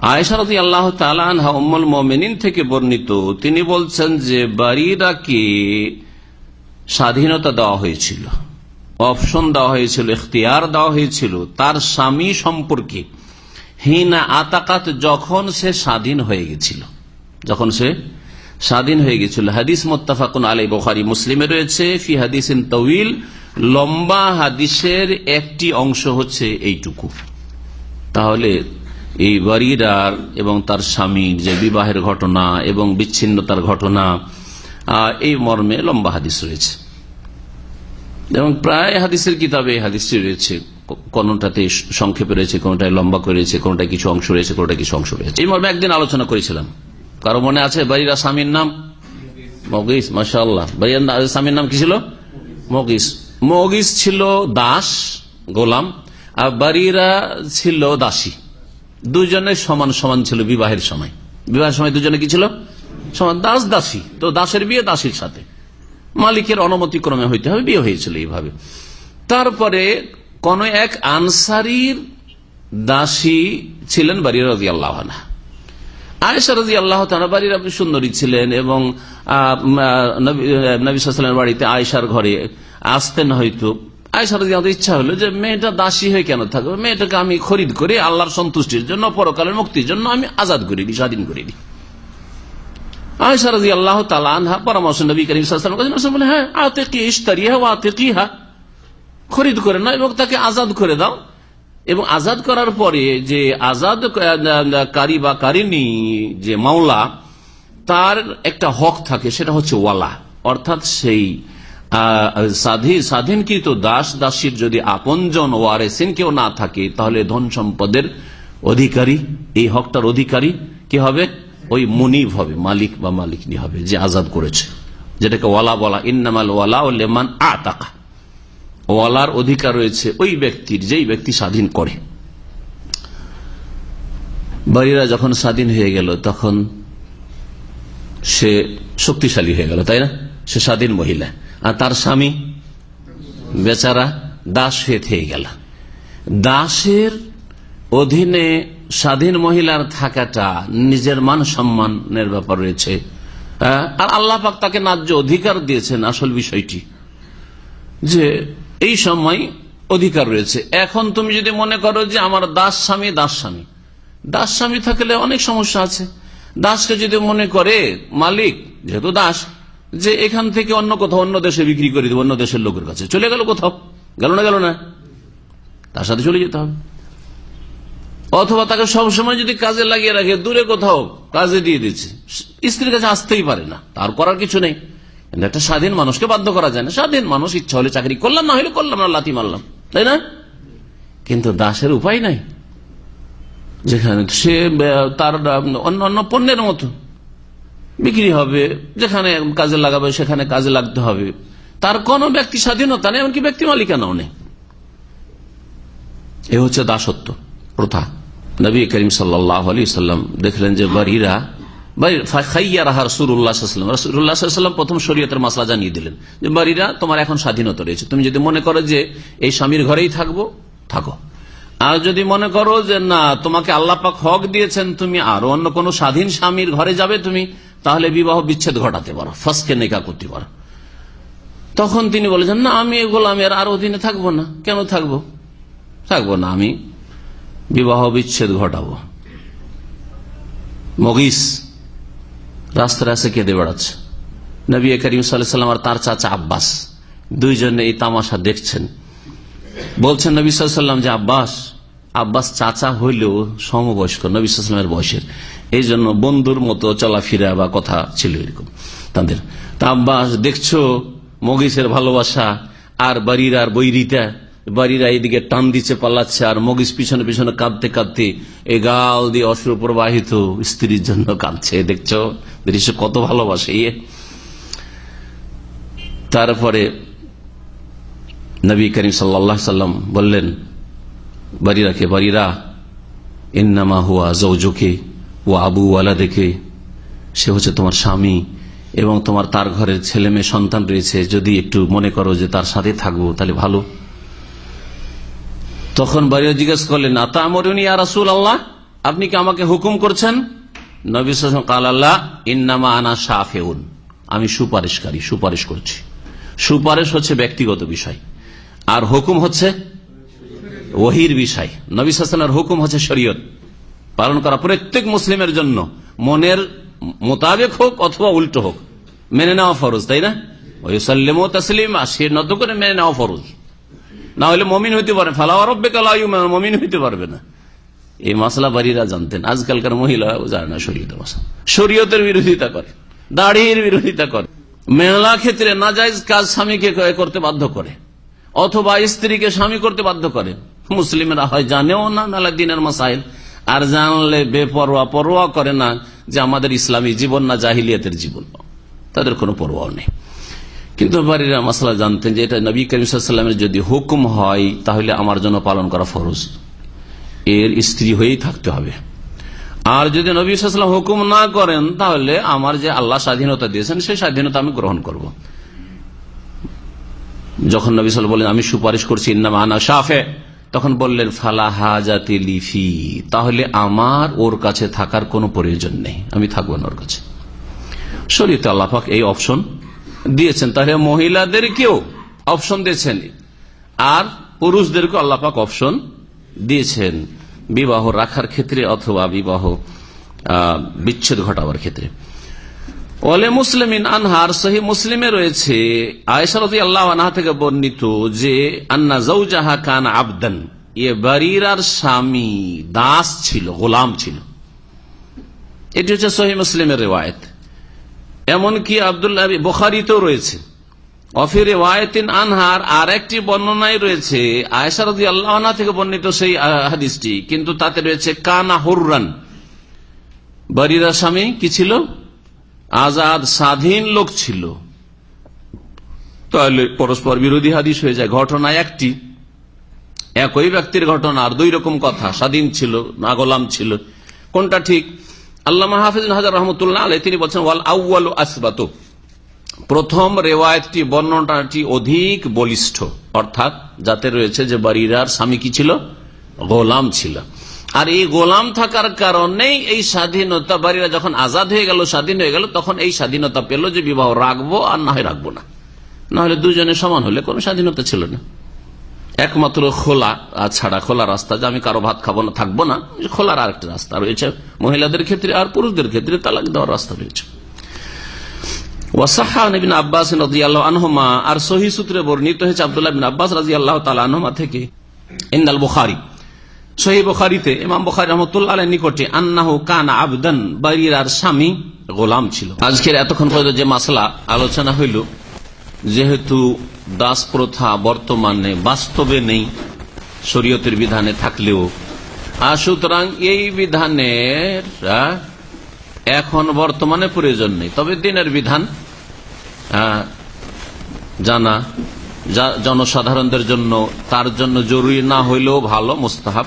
আয়েশা আল্লাহ তালা আনহা উম্মুল থেকে বর্ণিত, তিনি বলছেন যে বারিরাকে স্বাধীনতা দেওয়া হয়েছিল, অপশন দেওয়া হয়েছিল এখতিয়ার দেওয়া হয়েছিল তার স্বামী সম্পর্কে। হিনা আতাকাত যখন সে স্বাধীন হয়ে গেছিল, যখন সে স্বাধীন হয়ে গেছিল। হাদিস মোত্তাফাকুন আলাই বখারি, মুসলিমে রয়েছে। ফি হাদিস তউইল লম্বা হাদিসের একটি অংশ হচ্ছে এইটুকু। তাহলে এই বাড়িরার এবং তার স্বামীর যে বিবাহের ঘটনা এবং বিচ্ছিন্নতার ঘটনা এই মর্মে লম্বা হাদিস রয়েছে। এবং প্রায় হাদিসের কিতাবে এই হাদিসটি রয়েছে। কোনটাতে সংক্ষেপে রয়েছে, কোনটায় লম্বা করেছে কোনটা কিছু অংশ রয়েছে কোনটা কিছু অংশ রয়েছে। এই মর্মে একদিন আলোচনা করেছিলাম। কারও মনে আছে বাড়িরা স্বামীর নাম? মগিস মাসাল্লাহ বাড়ির স্বামীর নাম কি ছিল? মগিস। মগিস ছিল দাস, গোলাম। আর বাড়িরা ছিল দাসী। দুজনের সমান সমান ছিল বিবাহের সময়। বিবাহের সময় দুজনে কি ছিল? সমান দাস দাসী। তো দাসের বিয়ে দাসীর সাথে। মালিকের অনুমতি ক্রমে হইতে হবে, বিয়ে হয়েছিল এইভাবে। তারপরে কোন এক আনসারির দাসী ছিলেন বাড়ির রাজি আল্লাহ আয়েশা রাজি আল্লাহ বাড়ির আপনি সুন্দরী ছিলেন এবং নবী বাড়িতে আয়েশার ঘরে আসতেন হয়তো। আয়েশা রাজি ইচ্ছা হলো যে মেয়েটা দাসী হয়ে কেন থাকবে? মেয়েটাকে আমি খরিদ করে, আল্লাহর সন্তুষ্টির জন্য, পরকালের মুক্তির জন্য আমি আজাদ করে দিই স্বাধীন করে দিই আয়সা রাজি আল্লাহ তালা পরামর্শ নবী করিম হ্যাঁ আতে কি ইস্তারিহা ও হা খরিদ করে না এবং তাকে আজাদ করে দাও। এবং আজাদ করার পরে যে আজাদ কারি বা কারিনী যে মাওলা, তার একটা হক থাকে, সেটা হচ্ছে ওয়ালা, অর্থাৎ সেই স্বাধীন স্বাধীনকৃত দাস দাসীর যদি আপনজন ওয়ারেসিন কেউ না থাকে, তাহলে ধন সম্পদের অধিকারী, এই হকটার অধিকারী কি হবে? ওই মুনিব হবে, মালিক বা মালিকনি হবে, যে আজাদ করেছে। যেটাকে ওয়ালা বলা, ইন্নামাল ওয়ালা ও লেমান আতাকা। ওয়ালার অধিকার রয়েছে ওই ব্যক্তির, যেই ব্যক্তি স্বাধীন করে। বাড়িরা যখন স্বাধীন হয়ে গেল, তখন সে শক্তিশালী হয়ে গেল, তাই না? সে স্বাধীন মহিলা। আর তার স্বামী বেচারা দাস হয়ে থেকে গেল। দাসের অধীনে স্বাধীন মহিলার থাকাটা নিজের মান সম্মানের ব্যাপার রয়েছে? আর আল্লাহ পাক তাকে ন্যায্য অধিকার দিয়েছেন আসল বিষয়টি, যে এই সময় অধিকার রয়েছে। এখন তুমি যদি মনে করো যে আমার দাস স্বামী দাস স্বামী। দাস স্বামী থাকলে অনেক সমস্যা আছে। দাসকে যদি মনে করে, মালিক, যেহেতু দাস যে এখান থেকে অন্য কোথাও অন্য দেশে বিক্রি করে দেবো, অন্য দেশের লোকের কাছে। চলে গেল কোথাও? গেল না গেল না? তার সাথে চলে যেতে হবে। অথবা তাকে সবসময় যদি কাজে লাগিয়ে রাখে, দূরে কোথাও কাজে দিয়ে দিচ্ছে স্ত্রীর কাছে আসতেই পারে না। তার করার কিছু নেই। কিন্তু একটা স্বাধীন মানুষকে বাধ্য করা যায় না। স্বাধীন মানুষ ইচ্ছা হলে চাকরি করলাম, না হলে করলাম না, লাথি মারলাম। তাই না? কিন্তু দাসের উপায় নাই। যেখানে সে তার অন্য অন্য পণ্যের মতো বিক্রি হবে, যেখানে কাজে লাগাবে, সেখানে কাজে লাগতে হবে। তার কোন ব্যক্তি স্বাধীনতা নেই, এমনকি ব্যক্তি মালিকানাও নেই। এ হচ্ছে দাসত্ব, প্রথা। নবী করিম সাল্লাম দেখলেন যে বাড়িরা প্রথম জানিয়ে দিলেন যে তোমার এখন স্বাধীনতা রয়েছে। তুমি যদি মনে করো যে, এই স্বামীর ঘরেই থাকব, থাকো। আর যদি মনে করো যে, না, তোমাকে আল্লাপাক হক দিয়েছেন, তুমি আরও অন্য কোন স্বাধীন স্বামীর ঘরে যাবে তুমি তাহলে বিবাহ বিচ্ছেদ ঘটাতে পারো ফার্স্টকে নেকা করতে পারো। তখন তিনি বলেছেন, না, আমি এগুলো আমি আর অধীনে থাকব না। কেন থাকব? থাকব না, আমি বিবাহ বিচ্ছেদ ঘটাবো। মগিস রাস্তা রাস্তায় কেঁদে বেড়াচ্ছে। নবী করিম সাল্লাম আর তার চাচা আব্বাস দুইজনে এই তামাশা দেখছেন। বলছেন, নবী সাল্লাম যে আব্বাস আব্বাস চাচা হইলেও সমবয়স্ক, নবী সাল্লামের বয়সের। এই জন্য বন্ধুর মতো চলাফেরা বা কথা ছিল এরকম। তাদের, তা দেখছ, মগিসের ভালোবাসা আর বাড়ির আর বৈরিতা, বাড়িরা এইদিকে টান দিচ্ছে পাল্লাচ্ছে আর মগিস পিছনে পিছনে কাঁদতে কাঁদতে এ গাল দিয়ে অশ্রু প্রবাহিত স্ত্রীর জন্য কাঁদছে। দেখছ, দৃশ্য কত ভালোবাসে ইয়ে তারপরে নবী করিম সাল্লাহ সাল্লাম বললেন বাড়িরাকে বাড়িরা? ইন্নামা হুয়া জৌজুকে ও আবু ওয়ালা দেখে, সে হচ্ছে তোমার স্বামী এবং তোমার তার ঘরের ছেলে মেয়ে সন্তান রয়েছে, যদি একটু মনে করো যে তার সাথে থাকব, তাহলে ভালো। তখন বাড়িরা জিজ্ঞেস করলেন আতা আমরুনি আর রাসুল আল্লাহ আপনি কি আমাকে হুকুম করছেন? ইন্নামা আনা আমি সুপারিশকারী, সুপারিশ করছি। সুপারিশ হচ্ছে ব্যক্তিগত বিষয়। আর হুকুম হচ্ছে ওহির বিষয়। নবী সাসনের হুকুম হচ্ছে শরীয়ত। পালন করা প্রত্যেক মুসলিমের জন্য। মনের মোতাবেক হোক অথবা উল্টো হোক। মেনে নেওয়া ফরজ, তাই না? বিরোধিতা করে, দাড়ির বিরোধিতা করে। মেলা ক্ষেত্রে নাজাইজ কাজ স্বামীকে করতে বাধ্য করে, অথবা স্ত্রীকে স্বামী করতে বাধ্য করে। মুসলিমরা হয় জানেও না নালা দিনের মাসাইল আর জানলে বেপরোয়া পরোয়া করে না যে আমাদের ইসলামী জীবন না জাহিলিয়াতের জীবন। তাদের কোনো পরোয়াও নেই। কিন্তু বাড়িরা মাসালা জানতেন যে এটা নবী করিমের যদি হুকুম হয়, তাহলে আমার জন্য পালন করা ফরজ। এর স্ত্রী হয়েই থাকতে হবে। আর যদি নবী সাল্লাম হুকুম না করেন, তাহলে আমার যে আল্লাহ স্বাধীনতা দিয়েছেন, সেই স্বাধীনতা আমি গ্রহণ করব। যখন নবী সাল বলেন, আমি সুপারিশ করছি, ইন্নাম আনা সাফে তখন বললেন, ফালা হাজাতি লিফি তাহলে আমার, ওর কাছে থাকার কোনো প্রয়োজন নেই। আমি থাকব না ওর কাছে। শরীয়তে আল্লাহাক এই অপশন দিয়েছেন। তাহলে মহিলাদেরকেও অপশন দিয়েছেন? আর পুরুষদেরকে আল্লাপাক অপশন দিয়েছেন। বিবাহ রাখার ক্ষেত্রে অথবা বিবাহ বিচ্ছেদ ঘটাবার ক্ষেত্রে। ওলে মুসলিমিন আনহার সহি মুসলিমে রয়েছে আয়সারদি আল্লাহ আনহা থেকে বর্ণিত যে, আন্না জৌজাহা কান আবদান। ইয়ে বাড়ির স্বামী দাস ছিল, গোলাম ছিল। এটি হচ্ছে সহি মুসলিমের রেওয়ায়ত। এমনকি আবদুল্লাহ বোখারিতেও রয়েছে। অফির ওয়ায়তিন আনহার আর একটি বর্ণনায় রয়েছে আয়সারদি আল্লাহ থেকে বর্ণিত সেই হাদিসটি। কিন্তু তাতে রয়েছে, কানা হুররান। বাড়িরা স্বামী কি ছিল? আজাদ স্বাধীন লোক ছিল। তাহলে পরস্পর বিরোধী হাদিস হয়ে যায় ঘটনা একটি। একই ব্যক্তির ঘটনা, আর দুই রকম কথা, স্বাধীন ছিল না গোলাম ছিল। কোনটা ঠিক? আল্লাহ হাফিজ হাজার রহমতুল্লাহ আলাই তিনি বলছেন, ওয়াল আউ্ল আসবাত। প্রথম রেওয়ায়তটি, বর্ণনাটি অধিক বলিষ্ঠ, অর্থাৎ যাতে রয়েছে যে বাড়িরার স্বামী কি ছিল? গোলাম ছিল। আর এই গোলাম থাকার কারণেই এই স্বাধীনতা, বাড়িরা যখন আজাদ হয়ে গেল, স্বাধীন হয়ে গেল, তখন এই স্বাধীনতা পেল যে বিবাহ রাখব আর না হয় রাখব না। না হলে দুজনে সমান হলে কোনো স্বাধীনতা ছিল না। একমাত্র খোলা, আর ছাড়া খোলা রাস্তা যে আমি কারও ভাত খাব না, থাকব না খোলার আরেকটা রাস্তা রয়েছে। মহিলাদের ক্ষেত্রে আর পুরুষদের ক্ষেত্রে তালাক দেওয়ার রাস্তা রয়েছে। আর সহি সূত্রে বর্ণিত হয়েছে আবদুল্লাহ বিন আব্বাস রাজি আল্লাহ তালহমা থেকে। ইন্দাল বুখারি সহি বুখারিতে ইমাম বুখারি রহমতুল্লাহ নিকটে আন্নাহু কান আবদান, বাড়ির আর স্বামী গোলাম ছিল। আজকের এতক্ষণ পর্যন্ত যে মাসলা আলোচনা হইল, যেহেতু দাস প্রথা বর্তমানে বাস্তবে নেই, শরীয়তের বিধানে থাকলেও, আর সুতরাং এই বিধানের এখন বর্তমানে প্রয়োজন নেই। তবে দিনের বিধান জানা জনসাধারণদের জন্য, তার জন্য জরুরি না হইলেও ভালো, মোস্তাহাব।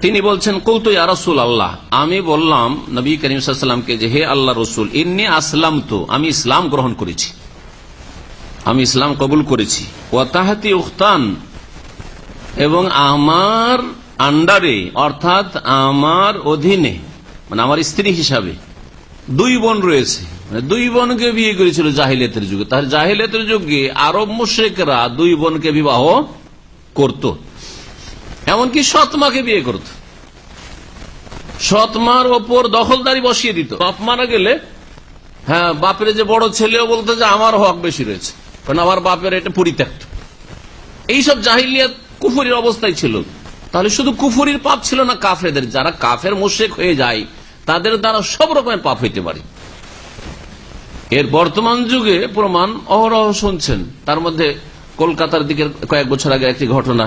তিনি বলছেন কৌতু রসুল আল্লাহ আমি বললাম, নবী করিম সাল্লামকে যে, হে আল্লাহ রসুল, ইন্নি আসলাম তো আমি ইসলাম গ্রহণ করেছি। আমি ইসলাম কবুল করেছি। ও তাহাতি উখতান। এবং আমার আন্ডারে, অর্থাৎ আমার অধীনে মানে আমার স্ত্রী হিসাবে, দুই বোন রয়েছে। মানে দুই বোনকে বিয়ে করেছিল জাহিলেতের যুগে। তাহলে জাহিলিয়াতের যুগে আরব মুশেকরা দুই বোনকে বিবাহ করত। এমনকি সৎমাকে বিয়ে করত। সৎমার ওপর দখলদারি বসিয়ে দিত। বাপ মারা গেলে হ্যাঁ বাপের যে বড় ছেলেও বলতো যে আমার হক বেশি রয়েছে, কারণ আমার বাপের এটা পরিত্যক্ত। এইসব জাহিলিয়াত কুফুরির অবস্থায় ছিল। তাহলে শুধু কুফুরির পাপ ছিল না কাফেরদের? যারা কাফের মোশেক হয়ে যায়, তাদের দ্বারা সব রকমের পাপ হইতে পারে। এর বর্তমান যুগে প্রমাণ অহরহ শুনছেন। তার মধ্যে কলকাতার দিকের কয়েক বছর আগে একটি ঘটনা।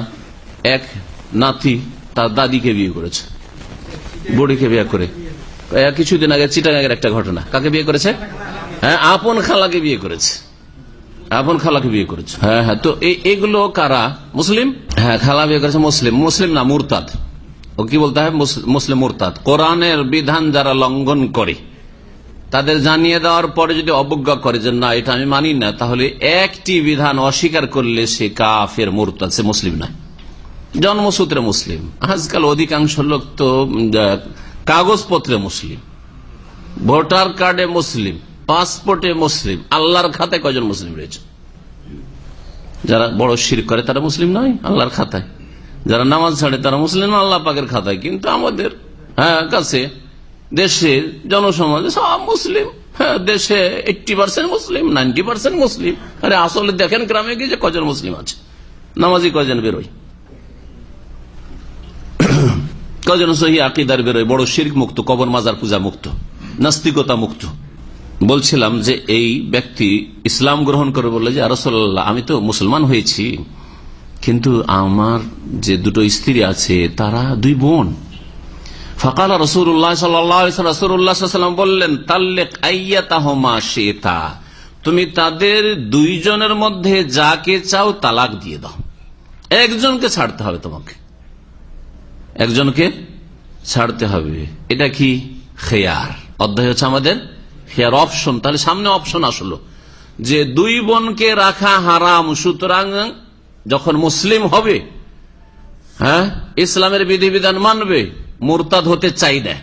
এক নাতি তার দাদিকে বিয়ে করেছে। বুড়িকে বিয়ে করে। কিছুদিন আগে চিটাগাঙ্গের একটা ঘটনা। কাকে বিয়ে করেছে? হ্যাঁ আপন খালাকে বিয়ে করেছে। আপন খালাকে বিয়ে করেছে। হ্যাঁ হ্যাঁ তো এগুলো কারা? মুসলিম? হ্যাঁ খালা বিয়ে করেছে মুসলিম। মুসলিম না, মুরতাদ। ও কি বলতে হয়? মুসলিম মুরতাদ। কোরআনের বিধান যারা লঙ্ঘন করে, তাদের জানিয়ে দেওয়ার পরে যদি অবজ্ঞা করে যে না, এটা আমি মানি না, তাহলে একটি বিধান অস্বীকার করলে সে কাফের, মুরতাদ, সে মুসলিম না জন্মসূত্রে মুসলিম। আজকাল অধিকাংশ লোক তো কাগজপত্রে মুসলিম। ভোটার কার্ডে মুসলিম, পাসপোর্টে মুসলিম, আল্লাহর খাতায় কজন মুসলিম রয়েছে? যারা বড় শির করে তারা মুসলিম নয়, আল্লাহর খাতায়। যারা নামাজ ছাড়ে তারা মুসলিম, আল্লাহ পাকের খাতায়। কিন্তু আমাদের হ্যাঁ কাছে দেশের জনসমাজে সব মুসলিম। হ্যাঁ দেশে এইটটি পার্সেন্ট মুসলিম, নাইনটি পার্সেন্ট মুসলিম। আরে আসলে দেখেন গ্রামে গিয়ে যে কজন মুসলিম আছে। নামাজি কজন বেরোয়? কজন সহি আকিদার বেরোয় বড় শির্ক মুক্ত, কবর মাজার পূজা মুক্ত, নাস্তিকতা মুক্ত। বলছিলাম যে এই ব্যক্তি ইসলাম গ্রহণ করে বললে যে আরসল্লাহ আমি তো মুসলমান হয়েছি, কিন্তু আমার যে দুটো স্ত্রী আছে, তারা দুই বোন। ফকাল রসুল্লাহ রসুল্লাহাম বললেন, তাল্লেক আইয়া তাহমা শেতা, তুমি তাদের দুইজনের মধ্যে যাকে চাও তালাক দিয়ে দাও। একজনকে ছাড়তে হবে তোমাকে। একজনকে ছাড়তে হবে। এটা কি? খেয়ার। অধ্যায় হচ্ছে আমাদের খেয়ার অপশন। তাহলে সামনে অপশন আসলো। যে দুই বোনকে রাখা হারাম, সুতরাং যখন মুসলিম হবে হ্যাঁ ইসলামের বিধিবিধান মানবে, মোরতাদ হতে চাই না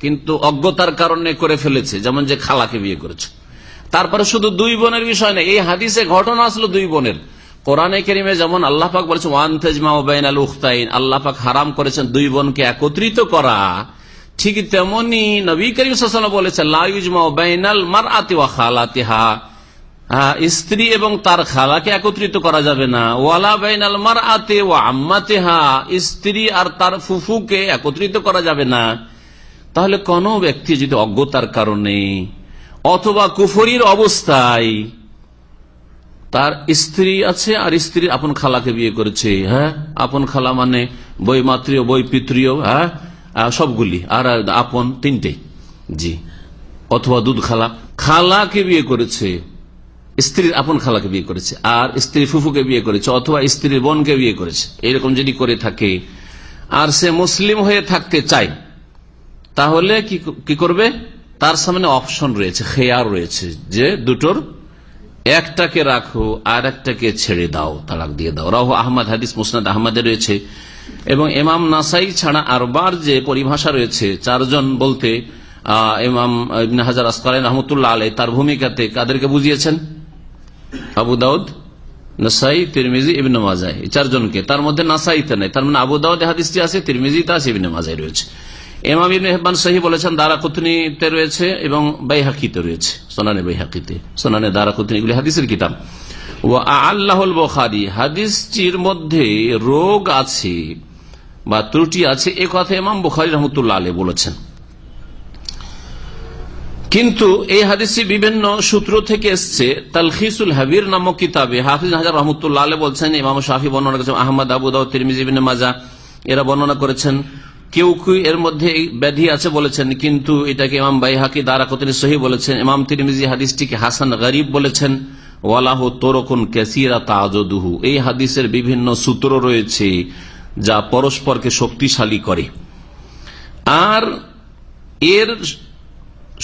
কিন্তু অজ্ঞতার কারণে করে ফেলেছে, যেমন যে খালাকে বিয়ে করেছে। তারপরে শুধু দুই বোনের বিষয় না এই হাদিসে ঘটনা আসলো দুই বোনের। কোরআনে কেরিমে যেমন আল্লাহ পাক বলেছেন ওয়ান তেজমা ওবাইন আল উখতাইন আল্লাহ পাক হারাম করেছেন দুই বোনকে একত্রিত করা। ঠিক তেমনি নবী করিম বলেছেন লাউজমা ওবাইনাল মার আতি ওয়া খালাতিহা স্ত্রী এবং তার খালাকে একত্রিত করা যাবে না। ওয়ালা বাইনাল মার আতে ও আম্মাতেহা স্ত্রী আর তার ফুফুকে একত্রিত করা যাবে না। তাহলে কোন ব্যক্তি যদি অজ্ঞতার কারণে অথবা কুফরির অবস্থায় তার স্ত্রী আছে আর স্ত্রী আপন খালাকে বিয়ে করেছে হ্যাঁ? আপন খালা মানে বই মাতৃয় বই পিতৃয় হ্যাঁ? সবগুলি, আর আপন তিনটে, জি। অথবা দুধ খালা। খালাকে বিয়ে করেছে, স্ত্রীর আপন খালাকে বিয়ে করেছে, আর স্ত্রী ফুফুকে বিয়ে করেছে, অথবা স্ত্রীর বোনকে বিয়ে করেছে। এরকম যদি করে থাকে, আর সে মুসলিম হয়ে থাকতে চায়, তাহলে কি করবে? তার সামনে অপশন রয়েছে, খেয়ার রয়েছে, যে দুটোর একটাকে রাখো আর একটাকে ছেড়ে দাও, তালাক দিয়ে দাও। রাহু আহমদ, হাদিস মুসনাদ আহমদের রয়েছে। এবং এমাম নাসাই ছাড়া আরবার যে পরিভাষা রয়েছে, চারজন বলতে হাজার তার ভূমিকাতে কাদেরকে বুঝিয়েছেন? আবু দাউদ, নাসাই, তিরমিজি, ইবিন মাজাই চারজনকে। তার মধ্যে নাসাইতে নেই। তার মানে আবু দাউদ হাদিসটি আছে, তিরমিজিতে আছে, ইবিন মাজাই রয়েছে। এমাম ইবিন হেব্বান বলেছেন দারা রয়েছে এবং রয়েছে, সোনানে সোনানে দারা হাদিসের কিতাব। ও বখারি, হাদিসটির মধ্যে রোগ আছে বা ত্রুটি আছে, এ কথা ইমাম বুখারি রহমতুল্লাহ আলী বলেছেন। কিন্তু এই হাদিসটি বিভিন্ন সূত্র থেকে এসছে, তালখিসুল হাবির নামক কিতাবে। হাফিজ হাজার রহমতুল্লাহ আলী বলছেন, ইমাম শাহি বর্ণনা করেছেন, আহমদ, আবু দাউদ তিরমিজিবিন মাজা এরা বর্ণনা করেছেন কেউ কেউ এর মধ্যে ব্যাধি আছে বলেছেন, কিন্তু এটাকে ইমাম বাইহাকি কত সহি বলেছেন, ইমাম তিরমিজি হাদিসটিকে হাসান গরিব বলেছেন, ওয়ালাহ তোরকুন কেসিরা তাজদুহু। এই হাদিসের বিভিন্ন সূত্র রয়েছে যা পরস্পরকে শক্তিশালী করে। আর এর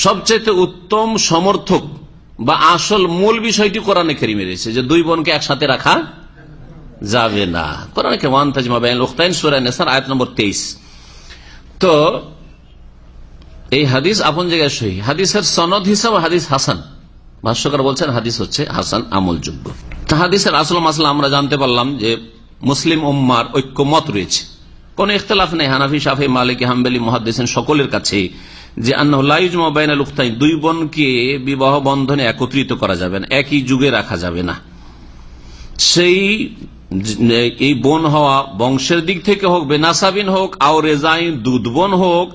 সবচেয়ে উত্তম সমর্থক বা আসল মূল বিষয়টি কোরআনে কেরিমে রয়েছে, যে দুই বোনকে একসাথে রাখা যাবে না। কোরআন কেমন তাজমা উখতাইন সুরায় নেসার আয়াত নম্বর তেইশ। তো এই হাদিস আপন জায়গায় সহি। হাদিসের সনদ হিসাবে হাদিস হাসান। ভাষ্যকার বলছেন, হাদিস হচ্ছে হাসান আমলযোগ্য। তা হাদিসের আসল মাসলা আমরা জানতে পারলাম যে মুসলিম উম্মার ঐক্যমত রয়েছে। কোন ইখতলাফ নেই। হানাফি সাফি মালিক, হাম্বেলি মহাদিসেন সকলের কাছে যে আন্নাউলাইজমাবাইন দুই বোনকে বিবাহ বন্ধনে একত্রিত করা যাবে না, একই যুগে রাখা যাবে না। সেই এই বোন হওয়া বংশের দিক থেকে হোক, বেনাসাবিন হোক, আও রেজাইন দুধ বোন হোক,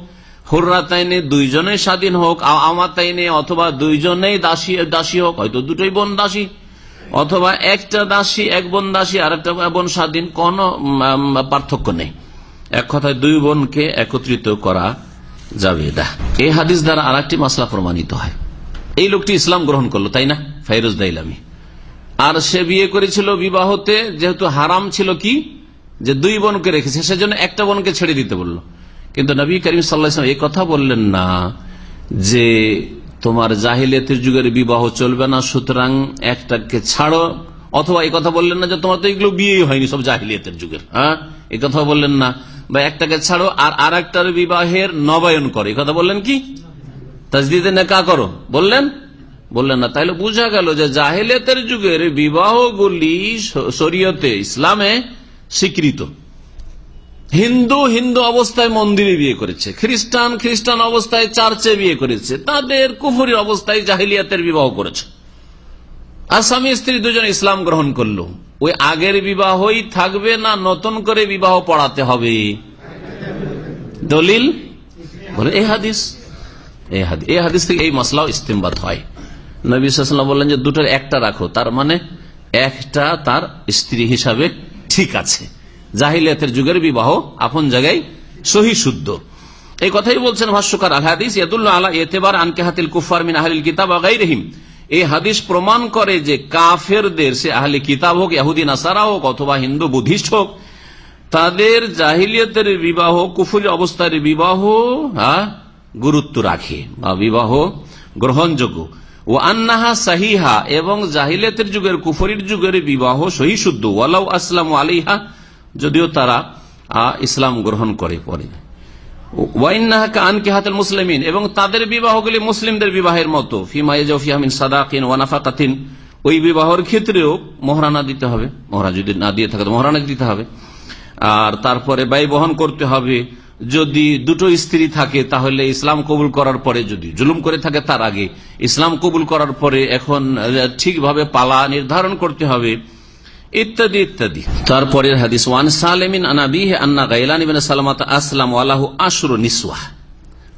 হুর্রাতাইনে দুইজনে স্বাধীন হোক আমাতাইনে অথবা দুইজনেই দাসী দাসী হোক, হয়তো দুটোই বোন দাসী। অথবা একটা দাসী, এক বোন দাসী আর একটা বোন স্বাধীন, কোন পার্থক্য নেই। এক কথায় দুই বোনকে একত্রিত করা যাবে না। এই হাদিস দ্বারা আর একটি মাসলা প্রমাণিত হয়। এই লোকটি ইসলাম গ্রহণ করল, তাই না? ফাইরুজ দাইলামি। আর সে বিয়ে করেছিল বিবাহতে, যেহেতু হারাম ছিল কি? যে দুই বোনকে রেখেছে, সেজন্য একটা বোনকে ছেড়ে দিতে বলল। কিন্তু নবী করিম সাল্লাম এই কথা বললেন না যে তোমার জাহিলিয়াতের যুগের বিবাহ চলবে না, সুতরাং একটাকে ছাড়ো। অথবা এই কথা বললেন না যে তোমার তো এগুলো বিয়েই হয়নি, সব জাহিলিয়াতের যুগের হ্যাঁ? এই কথা বললেন না। বা একটাকে ছাড়ো আর আর একটার বিবাহের নবায়ন করো। এই কথা বললেন কি? তাজদিদে নেকা করো। বললেন বললেন না, তাহলে বোঝা গেল যে জাহেলিয়াতের যুগের বিবাহগুলি শরীয়তে ইসলামে স্বীকৃত। হিন্দু হিন্দু অবস্থায় মন্দিরে বিয়ে করেছে, খ্রিস্টান খ্রিস্টান অবস্থায় চার্চে বিয়ে করেছে, তাদের কুফুরি অবস্থায় জাহিলিয়াতের বিবাহ করেছে। আসামি স্ত্রী দুজন ইসলাম গ্রহণ করল। ওই আগের বিবাহই থাকবে না, নতুন করে বিবাহ পড়াতে হবে। দলিল? বলে এই হাদিস, এ হাদিস থেকে এই মশলাও ইস্তেমবাদ হয়। নবী সাল্লাম বললেন যে দুটোর একটা রাখো, তার মানে একটা তার স্ত্রী হিসাবে ঠিক আছে। জাহিলিয়াতের যুগের বিবাহ আপন জায়গায় সহি শুদ্ধ এই কথাই বলছেন ভাষ্যকার আল হাদিস ইয়াদুল্লাহ আলা এতেবার আনকে হাতিল কুফার মিন আহলিল কিতাব আগাই রহিম এই হাদিস প্রমাণ করে যে কাফেরদের, সে আহলি কিতাব হোক ইহুদি নাসারা হোক অথবা হিন্দু বুদ্ধিস্ট হোক, তাদের জাহিলিয়তের বিবাহ, কুফুরি অবস্থার বিবাহ গুরুত্ব রাখে বা বিবাহ গ্রহণযোগ্য। ও আন্নাহা সাহিহা, এবং জাহিলিয়তের যুগের, কুফরির যুগের বিবাহ সহি শুদ্ধ। ওয়ালাউ আসলাম আলিহা যদিও তারা ইসলাম গ্রহণ করে পরে। মুসলিমিন, এবং তাদের বিবাহগুলি মুসলিমদের বিবাহের মতো। ফিমাইজামিন সাদাকিন ওয়ানাফাকাতিন ওই বিবাহের ক্ষেত্রেও মহারানা দিতে হবে। মহারা যদি না দিয়ে থাকে মহারানা দিতে হবে। আর তারপরে ব্যয় বহন করতে হবে। যদি দুটো স্ত্রী থাকে তাহলে ইসলাম কবুল করার পরে যদি জুলুম করে থাকে তার আগে ইসলাম কবুল করার পরে এখন ঠিকভাবে পালা নির্ধারণ করতে হবে ইত্যাদি ইত্যাদি তারপরের হাদিস ওয়ান সালেমিন আনাবিহ আন্না গাইলান ইবিন সালামাত আসলাম আলাহু আশরু নিসওয়াহ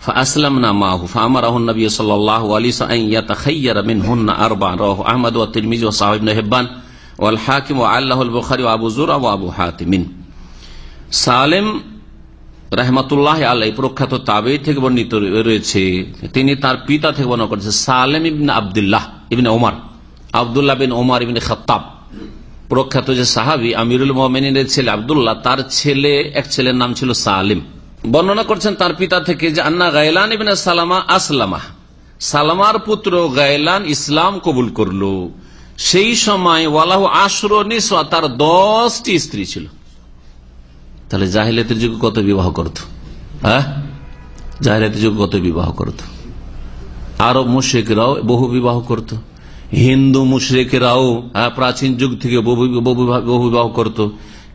فأسلمنا معه فأمره النبي صلى الله عليه وسلم أن يتخير منهن أربع رواه أحمد والترمذي وصحابه ابن حبان والحاكم وعله البخاري وأبو زرع وأبو حاتم সালেম রহমতুল্লাহ আল্লাহ প্রখ্যাত তাবে থেকে বর্ণিত রয়েছে। তিনি তার পিতা থেকে বর্ণনা করেছেন সালেম ইবিন আবদুল্লাহ ইবিন ওমর। আবদুল্লাহ বিন ওমর ইবিন খত্তাব। প্রখ্যাত যে সাহাবি আমিরুল মোহামিনের ছেলে আবদুল্লাহ, তার ছেলে, এক ছেলের নাম ছিল সালিম। বর্ণনা করছেন তার পিতা থেকে যে, আন্না গায়লান ইবিন সালামা আসলামা। সালামার পুত্র গায়লান ইসলাম কবুল করল। সেই সময় ওয়ালাহ আশর নিসা তার দশটি স্ত্রী ছিল। তাহলে জাহিলাতের যুগে কত বিবাহ করত? হ্যাঁ? জাহিলাতের যুগে কত বিবাহ করত? আরব মুশেকরাও বহু বিবাহ করত। হিন্দু মুশরেকেরাও প্রাচীন যুগ থেকে বহু বিবাহ করত।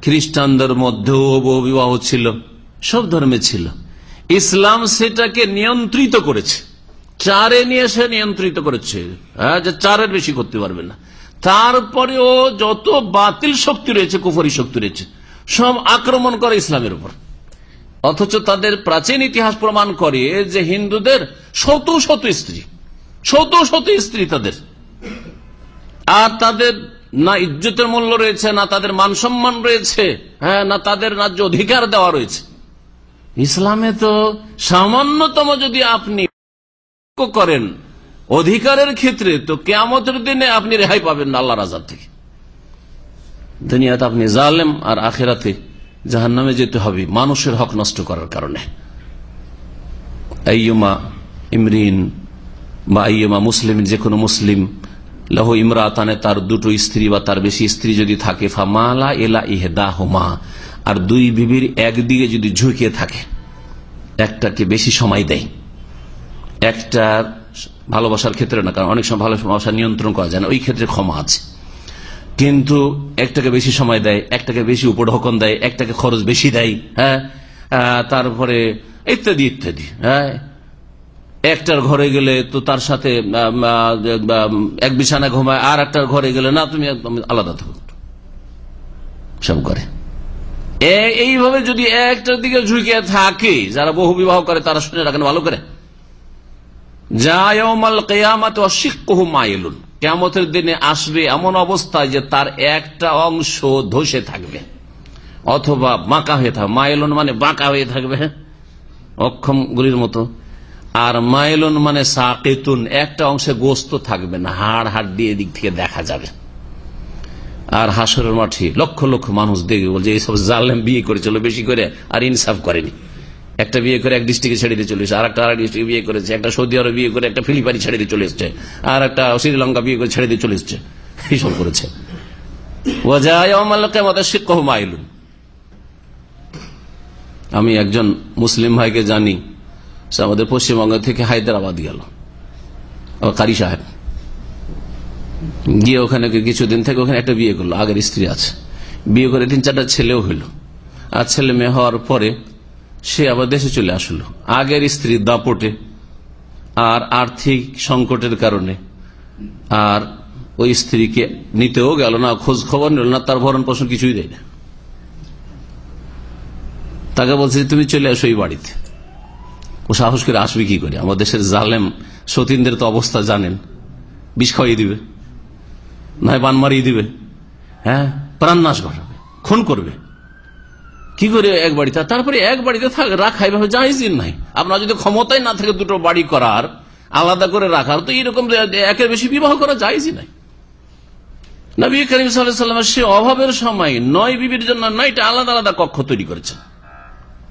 খ্রিস্টানদের মধ্যেও বহু বিবাহ ছিল। সব ধর্মে ছিল। ইসলাম সেটাকে নিয়ন্ত্রিত করেছে। চারে নিয়ে সে নিয়ন্ত্রিত করেছে। হ্যাঁ যে চারের বেশি করতে পারবে না। তারপরেও যত বাতিল শক্তি রয়েছে, কুফরি শক্তি রয়েছে সব আক্রমণ করে ইসলামের উপর। অথচ তাদের প্রাচীন ইতিহাস প্রমাণ করে যে হিন্দুদের শত শত স্ত্রী, শত শত স্ত্রী তাদের। আর তাদের না ইজ্জতের মূল্য রয়েছে, না তাদের মান সম্মান রয়েছে হ্যাঁ না তাদের রাজ্য অধিকার দেওয়া রয়েছে। ইসলামে তো সামান্যতম যদি আপনি করেন, অধিকারের ক্ষেত্রে তো কেমতের দিনে আপনি রেহাই পাবেন না আল্লাহ রাজার থেকে। দুনিয়াতে আপনি জালেম আর আখেরাতে জাহান নামে যেতে হবে। মানুষের হক নষ্ট করার কারণে। আইয়মা ইমরিন বা আইয়মা মুসলিম যে কোনো মুসলিম, লহ ইমরাতানে তার দুটো স্ত্রী বা তার বেশি স্ত্রী যদি থাকে, ফামালা এলা ইহেদা হোমা আর দুই বিবির একদিকে যদি ঝুঁকিয়ে থাকে, একটাকে বেশি সময় দেয়। একটা ভালোবাসার ক্ষেত্রে না, কারণ অনেক সময় ভালোবাসা নিয়ন্ত্রণ করা যায় না, ওই ক্ষেত্রে ক্ষমা আছে। কিন্তু একটাকে বেশি সময় দেয়, একটাকে বেশি উপঢকন দেয়, একটাকে খরচ বেশি দেয় হ্যাঁ? তারপরে ইত্যাদি ইত্যাদি হ্যাঁ? একটার ঘরে গেলে তো তার সাথে এক বিছানা ঘুমায়, আর একটার ঘরে গেলে না, তুমি আলাদা থাকো। সব করে। এইভাবে যদি একটার দিকে ঝুঁকে থাকে, যারা বহু বিবাহ করে, তারা শুনে রাখেন ভালো করে। কেমতের দিনে আসবে এমন অবস্থায় যে তার একটা অংশ ধসে থাকবে। অথবা বাঁকা হয়ে থাকবে। মাইলন মানে বাঁকা হয়ে থাকবে। অক্ষম গুলির মতো। আর মাইলন মানে সাকেতুন, একটা অংশে গোস্ত থাকবে না। হাড় হাড় দিয়ে দিক থেকে দেখা যাবে। আর হাসরের মাঠে লক্ষ লক্ষ মানুষ দেখবে, বলছে, এইসব জালেম বিয়ে করেছিল, বেশি করে আর ইনসাফ করেনি। একটা বিয়ে করে এক ডিস্ট্রিক্টে ছেড়ে দিয়ে চলে এসছে আর একটা আর ডিস্ট্রিক্ট বিয়ে করেছে, একটা সৌদি আরব বিয়ে করে একটা ফিলিপাইনি ছেড়ে দিয়ে চলে এসছে আর একটা শ্রীলঙ্কা বিয়ে করে ছেড়ে দিয়ে চলে এসছে এইসব করেছে। আমি একজন মুসলিম ভাইকে জানি, সে আমাদের পশ্চিমবঙ্গ থেকে হায়দ্রাবাদ গেল কারি সাহেব। গিয়ে ওখানে কিছুদিন থেকে ওখানে একটা বিয়ে করল, আগের স্ত্রী আছে। বিয়ে করে তিন চারটা ছেলেও হইল। আর ছেলে মেয়ে হওয়ার পরে সে আবার দেশে চলে আসলো। আগের স্ত্রী দাপটে, আর আর্থিক সংকটের কারণে। আর ওই স্ত্রীকে নিতেও গেল না, খোঁজ খবর নিল না, তার ভরণ পোষণ কিছুই দেয় না। তাকে বলছে তুমি চলে আসো এই বাড়িতে। ও সাহস করে আসবে কি করে? আমাদের দেশের জালেম সতীনদের তো অবস্থা জানেন। বিষ খাওয়াই দিবে, নয় বান মারিয়ে দিবে। হ্যাঁ প্রাণ নাশ ঘটাবে, খুন করবে। কি করে এক বাড়িতে? তারপরে এক বাড়িতে রাখা এভাবে জায়জিন নাই। আপনার যদি ক্ষমতায় না থাকে দুটো বাড়ি করার, আলাদা করে রাখার, তো এইরকম একের বেশি বিবাহ করা যায়ই নাই। নবী করিম সাল্লামের সে অভাবের সময় নয় বিবির জন্য নয়টা আলাদা আলাদা কক্ষ তৈরি করেছেন।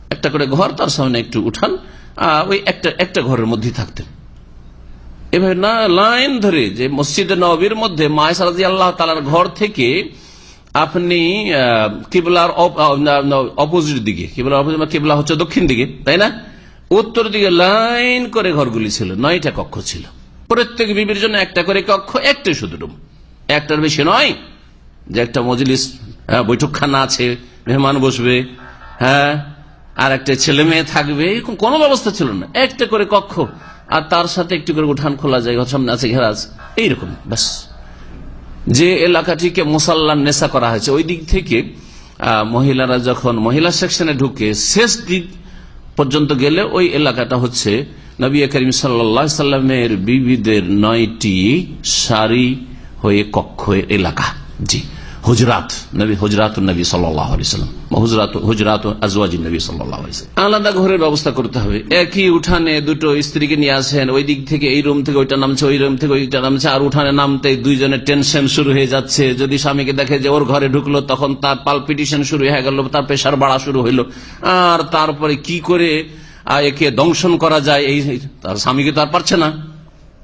একটা করে ঘর, তার সামনে একটু উঠান ওই একটা একটা ঘরের মধ্যে থাকতেন। এভাবে না, লাইন ধরে যে মসজিদ নবীর মধ্যে মায়সারাজি আল্লাহ তালার ঘর থেকে আপনি কিবলার অপোজিট দিকে, কিবলার কিবলা হচ্ছে দক্ষিণ দিকে, তাই না? উত্তর দিকে লাইন করে ঘরগুলি ছিল, নয়টা কক্ষ ছিল। প্রত্যেক বিবির জন্য একটা করে কক্ষ একটাই শুধু রুম। একটার বেশি নয় যে একটা মজলিস বৈঠকখানা আছে, মেহমান বসবে হ্যাঁ আর একটা ছেলে মেয়ে থাকবে, এরকম কোনো ব্যবস্থা ছিল না। একটা করে কক্ষ, আর তার সাথে একটু করে উঠান খোলা যায় সামনে আছে ঘেরা আছে এইরকম, ব্যাস। যে এলাকাটিকে মুসাল্লান নেশা করা হয়েছে, ওই দিক থেকে মহিলারা যখন মহিলা সেকশনে ঢুকে শেষ দিক পর্যন্ত গেলে ওই এলাকাটা হচ্ছে নবী করিম সাল্লামের বিবিদের নয়টি সারি হয়ে কক্ষ এলাকা। জি। হুজরাত, নবী হুজরাত নবী সাল্লাম হুজরাত হুজরাত আজওয়াজি নবী সাল্লাম। আলাদা ঘরের ব্যবস্থা করতে হবে। একই উঠানে দুটো স্ত্রীকে নিয়ে আসেন, ওই দিক থেকে এই রুম থেকে ওইটা নামছে, ওই রুম থেকে ওইটা নামছে, আর উঠানে নামতে দুইজনের টেনশন শুরু হয়ে যাচ্ছে। যদি স্বামীকে দেখে যে ওর ঘরে ঢুকলো, তখন তার পালপিটিশন শুরু হয়ে গেল, তার প্রেশার বাড়া শুরু হইল। আর তারপরে কি করে একে দংশন করা যায়, এই তার স্বামীকে তো আর পারছে না।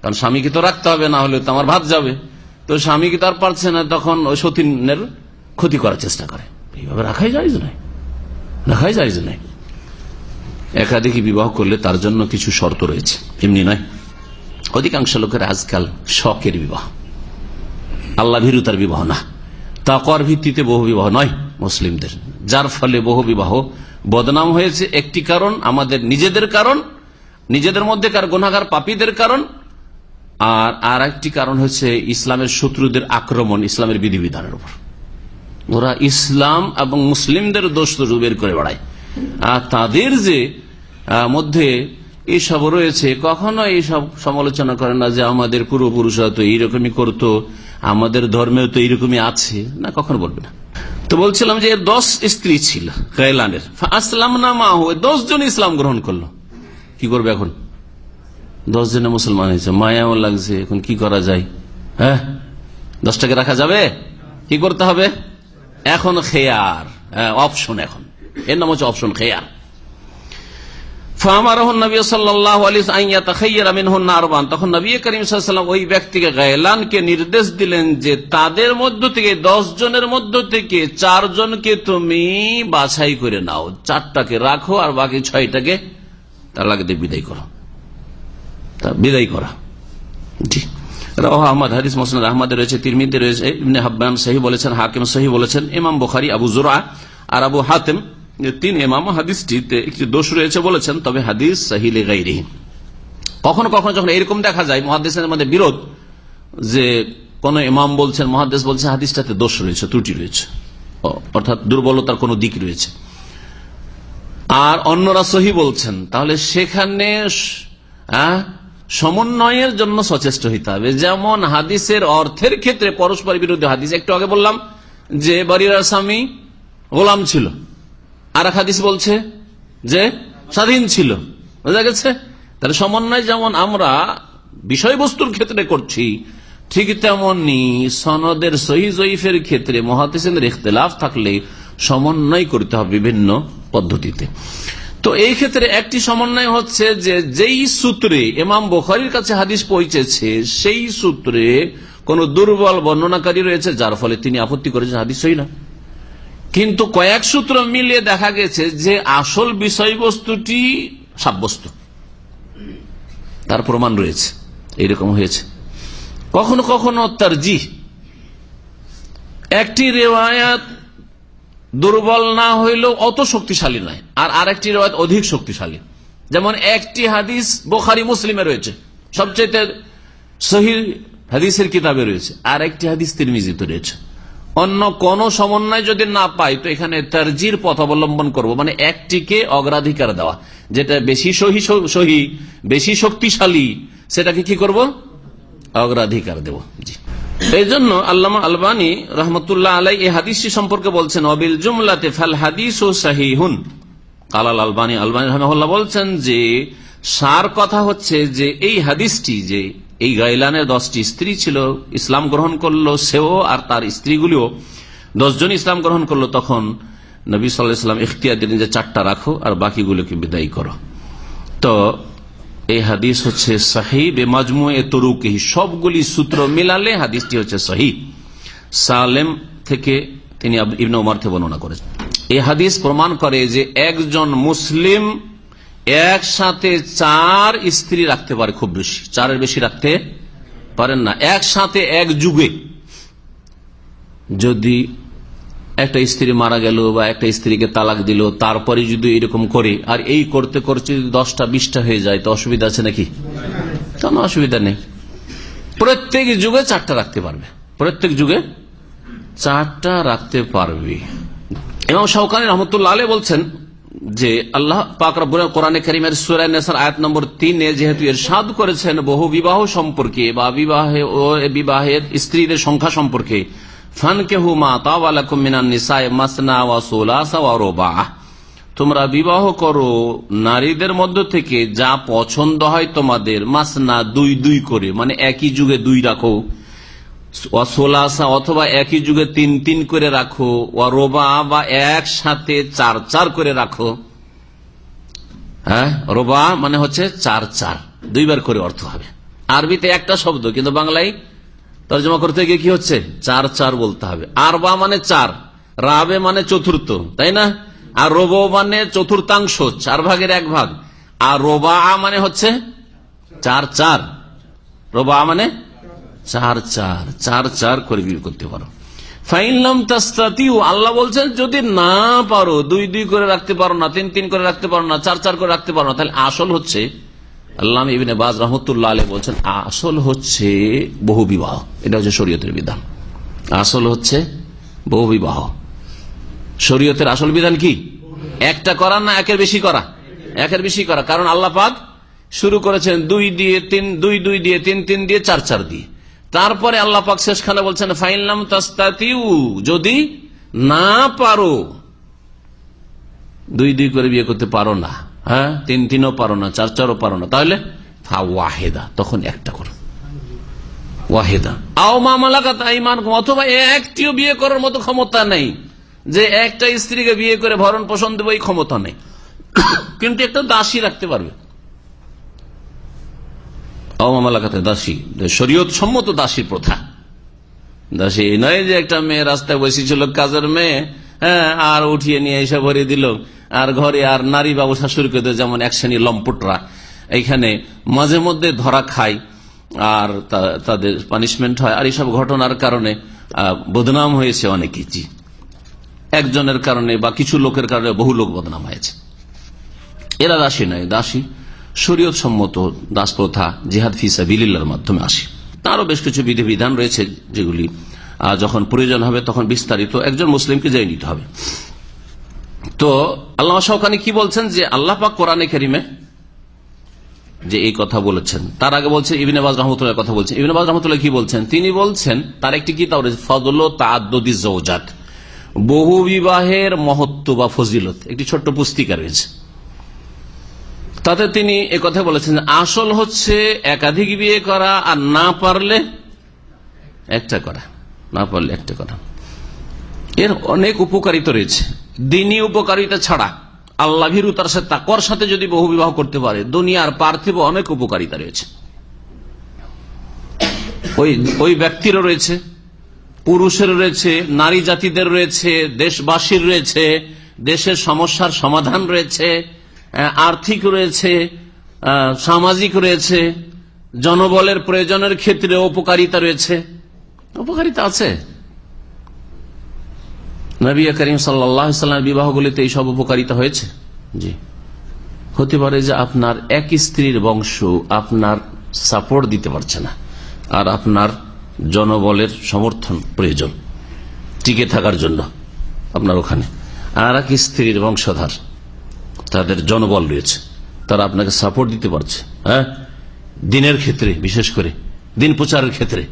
কারণ স্বামীকে তো রাখতে হবে, না হলে তো আমার ভাত যাবে। তো স্বামী কি তার পারছে না? তখন ওই সতীনের ক্ষতি করার চেষ্টা করে। এইভাবে রাখাই যায় নাই রাখাই যায় নাই একাধিক বিবাহ করলে তার জন্য কিছু শর্ত রয়েছে। এমনি নয়। অধিকাংশ লোকের আজকাল শখের বিবাহ। আল্লাহ ভীরুতার বিবাহ না। তাকর ভিত্তিতে বহু বিবাহ নয় মুসলিমদের। যার ফলে বহু বিবাহ বদনাম হয়েছে। একটি কারণ আমাদের নিজেদের কারণ, নিজেদের মধ্যে কার গুণাগার পাপীদের কারণ আর আর একটি কারণ হচ্ছে ইসলামের শত্রুদের আক্রমণ ইসলামের বিধিবিধানের উপর। ওরা ইসলাম এবং মুসলিমদের দোষ বের করে বেড়ায়। আর তাদের যে মধ্যে এইসব রয়েছে, কখনো এইসব সমালোচনা করে না যে আমাদের পূর্বপুরুষরা তো এইরকমই করতো, আমাদের ধর্মেও তো এইরকমই আছে। না, কখনো বলবে না। তো বলছিলাম যে দশ স্ত্রী ছিল কায়লানের আসলাম না মা হয়ে দশ জন ইসলাম গ্রহণ করল। কি করবে এখন? দশ জনে মুসলমান হয়েছে। মায়াও লাগছে, এখন কি করা যায়? হ্যাঁ? দশটাকে রাখা যাবে? কি করতে হবে? এখন খেয়ার। অপশন এখন। এর নাম হচ্ছে অপশন খেয়ার। তখন করিম ওই ব্যক্তিকে নির্দেশ দিলেন যে তাদের মধ্য থেকে, দশ জনের মধ্য থেকে চার জনকে তুমি বাছাই করে নাও। চারটাকে রাখো আর বাকি ছয়টাকে তালাক দিয়ে বিদায় করো। বিদায় করা। জি। হাদিস বলেছেন আবু জোরা আর আবু তিন একটি দোষ তবে হাদিস কখনো কখনো যখন এরকম দেখা যায় মহাদেশের মধ্যে বিরোধ, যে কোন ইমাম বলছেন মহাদেশ বলছেন, হাদিসটাতে দোষ রয়েছে, ত্রুটি রয়েছে অর্থাৎ দুর্বলতার কোন দিক রয়েছে। আর অন্যরা সহি বলছেন, তাহলে সেখানে সমন্বয়ের জন্য সচেষ্ট হইতে হবে। যেমন হাদিসের অর্থের ক্ষেত্রে পরস্পর বিরুদ্ধে হাদিস, একটু আগে বললাম যে বাড়ির স্বামী গোলাম ছিল। আর এক হাদিস বলছে যে স্বাধীন ছিল। বোঝা গেছে? তাহলে সমন্বয় যেমন আমরা বিষয়বস্তুর ক্ষেত্রে করছি, ঠিক তেমনি সনদের সহি জয়ীফের ক্ষেত্রে মহাদিসের ইখতলাফ থাকলে সমন্বয় করতে হবে বিভিন্ন পদ্ধতিতে। তো এই ক্ষেত্রে একটি সমন্বয় হচ্ছে যে যেই সূত্রে এমাম বোখারির কাছে হাদিস পৌঁছেছে, সেই সূত্রে কোন দুর্বল বর্ণনাকারী রয়েছে, যার ফলে তিনি আপত্তি করেছেন হাদিস না। কিন্তু কয়েক সূত্র মিলিয়ে দেখা গেছে যে আসল বিষয়বস্তুটি সাব্যস্ত। তার প্রমাণ রয়েছে, এইরকম হয়েছে। কখনো কখনো তার জি একটি রেওয়ায়াত দুর্বল না হইলেও অত শক্তিশালী নয়। আর আরেকটি রেওয়ায়ত অধিক শক্তিশালী। যেমন একটি হাদিস বোখারি মুসলিমে রয়েছে। সবচেয়ে হাদিসের কিতাবে রয়েছে। আর একটি হাদিস তিরমিজিতে রয়েছে। অন্য কোন সমন্বয় যদি না পাই, তো এখানে তারজির পথ অবলম্বন করব। মানে একটিকে অগ্রাধিকার দেওয়া। যেটা বেশি সহি সহি, বেশি শক্তিশালী, সেটাকে কি করব? অগ্রাধিকার দেব। এই জন্য আল্লামা আলবানী রহমতুল্লাহ আলাই এই হাদিসটি সম্পর্কে বলছেন, অবিল জুমলাতে ফাল হাদিস ও সাহিহুন। কালাল আলবানী আলবানী রহমল্লাহ বলছেন যে, সার কথা হচ্ছে যে, এই হাদিসটি যে, এই গাইলানের দশটি স্ত্রী ছিল, ইসলাম গ্রহণ করল, সেও আর তার স্ত্রীগুলিও দশজন ইসলাম গ্রহণ করল, তখন নবী সাল্লাহ ইসলাম ইখতিয়ার দিলেন যে, চারটা রাখো আর বাকিগুলোকে বিদায়ী করো। তো এই হাদিস হচ্ছে সাহি বেমাজমু এ তরুকি। সবগুলি সূত্র মিলালে হাদিসটি হচ্ছে সহি সালেম থেকে তিনি ইবনে উমার থেকে বর্ণনা করেছেন। এই হাদিস প্রমাণ করে যে একজন মুসলিম একসাথে চার স্ত্রী রাখতে পারে খুব বেশি। চারের বেশি রাখতে পারেন না। একসাথে এক যুগে যদি একটা স্ত্রী মারা গেল বা একটা স্ত্রীকে তালাক দিল, তারপরে যদি এরকম করে, আর এই করতে করতে যদি দশটা, বিশটা হয়ে যায়, তো অসুবিধা আছে নাকি? কোন অসুবিধা নেই। প্রত্যেক যুগে চারটা রাখতে পারবে। প্রত্যেক যুগে চারটা রাখতে পারবে। এবং সৌকানি রহমতুল্লাহ আলী বলছেন যে, আল্লাহ কোরআনে করিমের সুরায় নেসার আয়াত নম্বর তিনে যেহেতু এর সাদ করেছেন, বহু বিবাহ সম্পর্কে বা বিবাহে বিবাহের স্ত্রীদের সংখ্যা সম্পর্কে তোমরা বিবাহ করো নারীদের মধ্য থেকে, যা পছন্দ হয় তোমাদের, মাসনা দুই দুই করে মানে একই যুগে দুই রাখো। সোলাসা অথবা একই যুগে তিন তিন করে রাখো রোবা বা একসাথে চার চার করে রাখো। হ্যাঁ? রোবা মানে হচ্ছে চার চার, দুইবার করে অর্থ হবে। আরবিতে একটা শব্দ, কিন্তু বাংলায় তর্জমা করতে গিয়ে কি হচ্ছে? চার চার বলতে হবে। আর বা মানে চার রাবে মানে চতুর্থ, তাই না? আর রোব মানে চতুর্থাংশ, চার ভাগের এক ভাগ। আর রোবা মানে হচ্ছে চার চার। রোবা মানে চার চার চার চার করে বিয়ে করতে পারো। ফাইনলাম আল্লাহ বলছেন, যদি না পারো, দুই দুই করে রাখতে পারো না, তিন তিন করে রাখতে পারো না, চার চার করে রাখতে পারো না, তাহলে আসল হচ্ছে আল্লাহ ইবিনে বাজ রহমতুল্লাহ আলী বলছেন, আসল হচ্ছে বহু বিবাহ। এটা হচ্ছে শরীয়তের বিধান। আসল হচ্ছে বহু বিবাহ। শরীয়তের আসল বিধান কি? একটা করা না একের বেশি করা? একের বেশি করা। কারণ আল্লাহ পাক শুরু করেছেন দুই দিয়ে তিন, দুই দুই দিয়ে তিন তিন দিয়ে চার চার দিয়ে। তারপরে আল্লাহ পাক শেষখানে বলছেন ফাইনলাম তাস্তাতিউ, যদি না পারো, দুই দুই করে বিয়ে করতে পারো না। হ্যাঁ? তিন তিনও পারো না, চার চারও পারো না। তাহলে ওয়াহেদা, তখন একটা করো। ওয়াহেদা। আও আইমান অথবা একটিও বিয়ে করার মতো ক্ষমতা নেই, যে একটা স্ত্রীকে বিয়ে করে ভরণ পোষণ দেবো, এই ক্ষমতা নেই। কিন্তু একটা দাসী রাখতে পারবে। দাসী। শরীয়ত সম্মত দাসী প্রথা। দাসী নয় যে একটা মেয়ে রাস্তায় বসেছিল, কাজের মেয়ে হ্যাঁ আর উঠিয়ে নিয়ে এসে ভরে দিল। আর ঘরে আর নারী বাবু শাশুড়িকে যেমন এক শ্রেণি লম্পটরা। এইখানে মাঝে মধ্যে ধরা খায় আর তাদের পানিশমেন্ট হয়। আর এইসব ঘটনার কারণে বদনাম হয়েছে অনেকে, জি। একজনের কারণে বা কিছু লোকের কারণে বহু লোক বদনাম হয়েছে। এরা দাসী নয়, দাসী। শরীয়ত সম্মত দাস প্রথা জিহাদ ফিসা বিলিল্লার মাধ্যমে আসে। তারও বেশ কিছু বিধিবিধান রয়েছে, যেগুলি যখন প্রয়োজন হবে তখন বিস্তারিত একজন মুসলিমকে জেনে নিতে হবে। তো আল্লাহ ওখানে কি বলছেন যে আল্লাহ পাক কোরআনে কেরিমে যে এই কথা বলেছেন, তার আগে বলছেন ইবিনাবাজ রহমতুল্লাহ কথা বলছেন ইবিনাবাজ রহমতুল্লাহ কি বলছেন? তিনি বলছেন, তার একটি কিতাব রয়েছে ফজল তাদ্দি বহু বিবাহের মহত্ব বা ফজিলত, একটি ছোট্ট পুস্তিকা রয়েছে। তাতে তিনি কথা বলেছেন, আসল হচ্ছে একাধিক বিয়ে করা আর না পারলে একটা করা, না পারলে একটা করা। এর অনেক উপকারিতা রয়েছে। দিনই উপকারিতা ছাড়া আল্লাহ ভীরুতার সাথে তাকর সাথে যদি বহু বিবাহ করতে পারে, দুনিয়ার পার্থিব অনেক উপকারিতা রয়েছে। ওই ওই ব্যক্তিরও রয়েছে পুরুষের রয়েছে, নারী জাতিদের রয়েছে, দেশবাসীর রয়েছে, দেশের সমস্যার সমাধান রয়েছে আর্থিক রয়েছে সামাজিক রয়েছে, জনবলের প্রয়োজনের ক্ষেত্রে উপকারিতা রয়েছে। উপকারিতা আছে। নবী করিম সাল্লাম বিবাহগুলিতে এই সব উপকারিতা হয়েছে? জি। হতে পারে যে আপনার এক স্ত্রীর বংশ আপনার সাপোর্ট দিতে পারছে না, আর আপনার জনবলের সমর্থন প্রয়োজন, টিকে থাকার জন্য আপনার ওখানে। আর এক স্ত্রীর বংশধার, তাদের জনবল রয়েছে, তারা আপনাকে সাপোর্ট দিতে পারছে হ্যাঁ? দিনের ক্ষেত্রে, বিশেষ করে, দিন প্রচারের ক্ষেত্রে।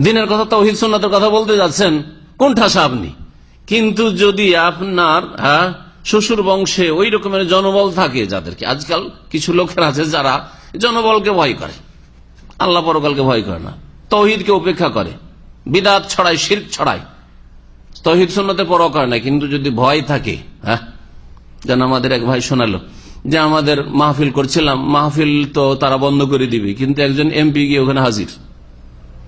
দিনের কথা তহিদ সুন্নাতের কথা বলতে যাচ্ছেন কোন ঠাসা আপনি? কিন্তু যদি আপনার হ্যাঁ, শ্বশুর বংশে ওই রকমের জনবল থাকে যাদেরকে আজকাল কিছু লোকের আছে যারা জনবলকে ভয় করে। আল্লাহ পরকালকে ভয় করে না। তহিদকে উপেক্ষা করে। বিদাত ছড়ায় শির্ক ছড়ায়। তহিদ সুন্নতে পর করে না কিন্তু যদি ভয় থাকে হ্যাঁ যেন আমাদের এক ভাই শোনালো যে আমাদের মাহফিল করছিলাম মাহফিল তো তারা বন্ধ করে দিবে কিন্তু একজন এমপি গিয়ে ওখানে হাজির।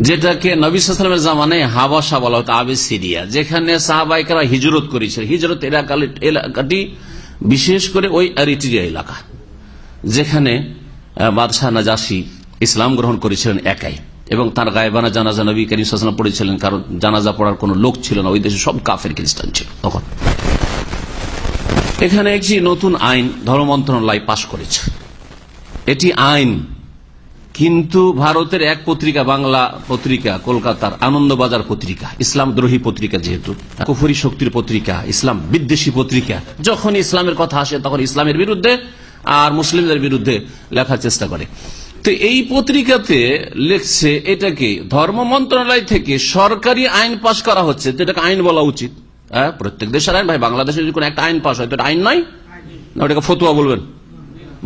যেটাকে নবিসামের জামানে হাবাসা বলা হতো আবে সিরিয়া যেখানে সাহাবাইকারা হিজরত করেছিল। হিজরত এলাকা- এলাকাটি বিশেষ করে ওই এরিট্রিয়া এলাকা, যেখানে বাদশাহ নাজাসি ইসলাম গ্রহণ করেছিলেন একাই। এবং তার গায়েবানা জানাজা নবী করিম সাল্লাম পড়েছিলেন, কারণ জানাজা পড়ার কোন লোক ছিল না, ওই দেশে সব কাফের খ্রিস্টান ছিল তখন। এখানে একটি নতুন আইন ধর্ম মন্ত্রণালয় পাশ করেছে। এটি আইন কিন্তু ভারতের এক পত্রিকা, বাংলা পত্রিকা, কলকাতার আনন্দবাজার পত্রিকা, ইসলাম দ্রোহী পত্রিকা যেহেতু কুফরি শক্তির পত্রিকা, ইসলাম বিদ্বেষী পত্রিকা যখন ইসলামের কথা আসে তখন ইসলামের বিরুদ্ধে আর মুসলিমদের বিরুদ্ধে লেখার চেষ্টা করে। তো এই পত্রিকাতে লিখছে এটাকে, ধর্ম মন্ত্রণালয় থেকে সরকারি আইন পাশ করা হচ্ছে এটাকে আইন বলা উচিত। হ্যাঁ প্রত্যেক দেশের আইন, ভাই বাংলাদেশে যদি কোনো একটা আইন পাশ হয়, তো এটা আইন নয়? না, ওটাকে ফতুয়া বলবেন?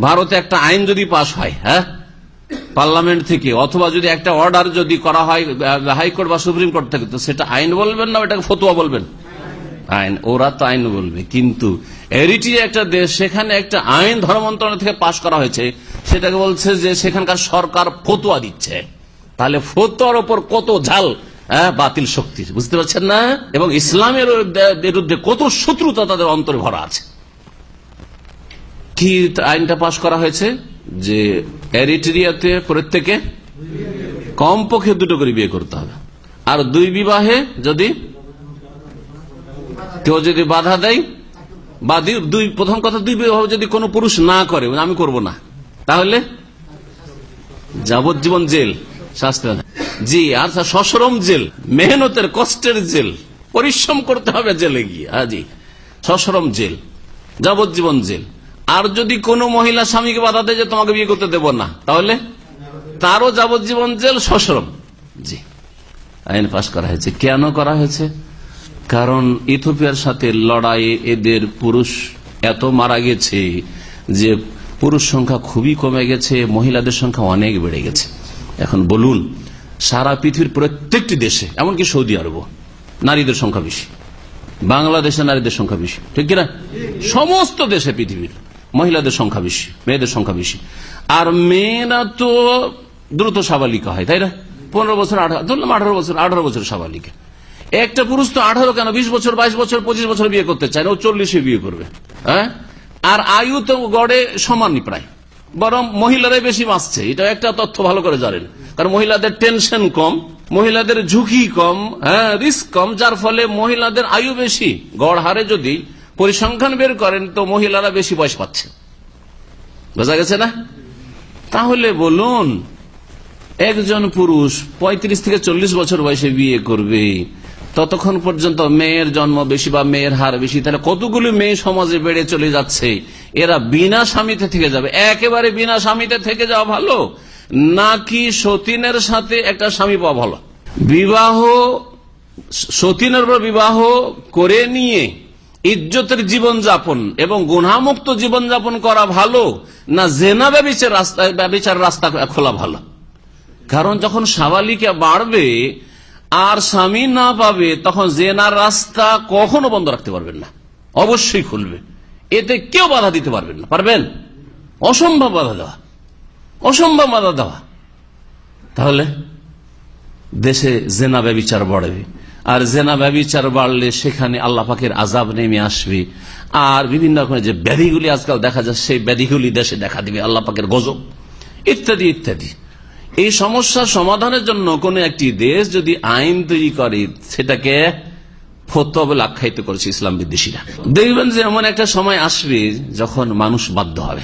ভারতে একটা আইন যদি পাশ হয় হ্যাঁ পার্লামেন্ট থেকে, অথবা যদি একটা অর্ডার যদি করা হয় হাইকোর্ট বা সুপ্রিম কোর্ট থেকে, তো সেটা আইন বলবেন না ওটাকে ফতুয়া বলবেন? আইন, ওরা তো আইন বলবে, কিন্তু এরিটিয়া একটা দেশ, সেখানে একটা আইন ধর্ম মন্ত্রণালয় থেকে পাশ করা হয়েছে, সেটাকে বলছে যে সেখানকার সরকার ফতুয়া দিচ্ছে। তাহলে ফতুয়ার ওপর কত ঝাল বাতিল শক্তি, বুঝতে পারছেন না? এবং ইসলামের বিরুদ্ধে কত শত্রুতা তাদের অন্তরে ভরা আছে? কি আইনটা পাশ করা হয়েছে? যে এরিটেরিয়াতে প্রত্যেকে কমপক্ষে দুটো করে বিয়ে করতে হবে। আর দুই বিবাহে যদি কেউ যদি বাধা দেয়, বা দুই- প্রথম কথা দুই বিবাহ যদি কোনো পুরুষ না করে আমি করব না। তাহলে যাবজ্জীবন জেল, শাস্তি জি, আর সশ্রম জেল, মেহনতের কষ্টের জেল, পরিশ্রম করতে হবে জেলে গিয়ে। হ্যাঁ জি, সশ্রম জেল, যাবজ্জীবন জেল। আর যদি কোনো মহিলা স্বামীকে বাধা দেয় যে তোমাকে বিয়ে করতে দেব না তাহলে তারও যাবজ্জীবন জেল সশ্রম। জি। আইন পাশ করা হয়েছে। কেন করা হয়েছে? কারণ ইথোপিয়ার সাথে লড়াইয়ে এদের পুরুষ এত মারা গেছে যে পুরুষ সংখ্যা খুবই কমে গেছে মহিলাদের সংখ্যা অনেক বেড়ে গেছে। এখন বলুন সারা পৃথিবীর প্রত্যেকটি দেশে এমনকি সৌদি আরব নারীদের সংখ্যা বেশি। বাংলাদেশে নারীদের সংখ্যা বেশি। ঠিক কিনা? সমস্ত দেশে পৃথিবীর। মহিলাদের সংখ্যা বেশি, মেয়েদের সংখ্যা বেশি। আর মেয়েরা তো দ্রুত সাবালিকা হয়, তাই না? পনেরো বছর ধরলাম আঠারো বছর আঠারো বছর সাবালিকা। একটা পুরুষ তো আঠারো কেন? বিশ বছর, বাইশ বছর, পঁচিশ বছর বিয়ে করতে চায় না, ও চল্লিশে বিয়ে করবে হ্যাঁ? আর আয়ু তো গড়ে সমানই প্রায়। বরং মহিলারাই বেশি বাঁচছে, এটা একটা তথ্য ভালো করে জানেন। কারণ মহিলাদের টেনশন কম, মহিলাদের ঝুঁকি কম হ্যাঁ রিস্ক কম, যার ফলে মহিলাদের আয়ু বেশি, গড় হারে যদি পরিসংখ্যান বের করেন তো মহিলারা বেশি বয়স পাচ্ছে। বোঝা গেছে না? তাহলে বলুন, একজন পুরুষ ৩৫ থেকে চল্লিশ বছর বয়সে বিয়ে করবে, ততক্ষণ পর্যন্ত মেয়ের জন্ম বেশি বা মেয়ের হার বেশি, তাহলে কতগুলি মেয়ে সমাজে বেড়ে চলে যাচ্ছে? এরা বিনা স্বামীতে থেকে যাবে। একেবারে বিনা স্বামীতে থেকে যাওয়া ভালো? নাকি সতীনের সাথে একটা স্বামী পাওয়া ভালো? বিবাহ, সতীনের বিবাহ করে নিয়ে ইজ্জতের জীবন যাপন এবং গুণামুক্ত জীবন যাপন করা ভালো না জেনা ব্যবচার রাস্তা ব্যবচার রাস্তা খোলা ভালো? কারণ যখন সাবালিকা বাড়বে আর স্বামী না পাবে, তখন জেনার রাস্তা কখনো বন্ধ রাখতে পারবেন না। অবশ্যই খুলবে। এতে কেউ বাধা দিতে পারবেন না। পারবেন? অসম্ভব বাধা দেওয়া। অসম্ভব বাধা দেওয়া। তাহলে দেশে জেনা ব্যবচার বাড়বে। আর জেনা ব্যবচার বাড়লে সেখানে আল্লাহ পাকের আজাব নেমে আসবে। আর বিভিন্ন রকমের যে ব্যাধিগুলি আজকাল দেখা যায়, সেই ব্যাধিগুলি দেশে দেখা দিবে, আল্লাহ পাকের গজব। ইত্যাদি ইত্যাদি। এই সমস্যার সমাধানের জন্য কোন একটি দেশ যদি আইন তৈরি করে, সেটাকে ফতো বলে আখ্যায়িত করেছে ইসলাম বিদ্বেষীরা। দেখবেন যে এমন একটা সময় আসবে যখন মানুষ বাধ্য হবে।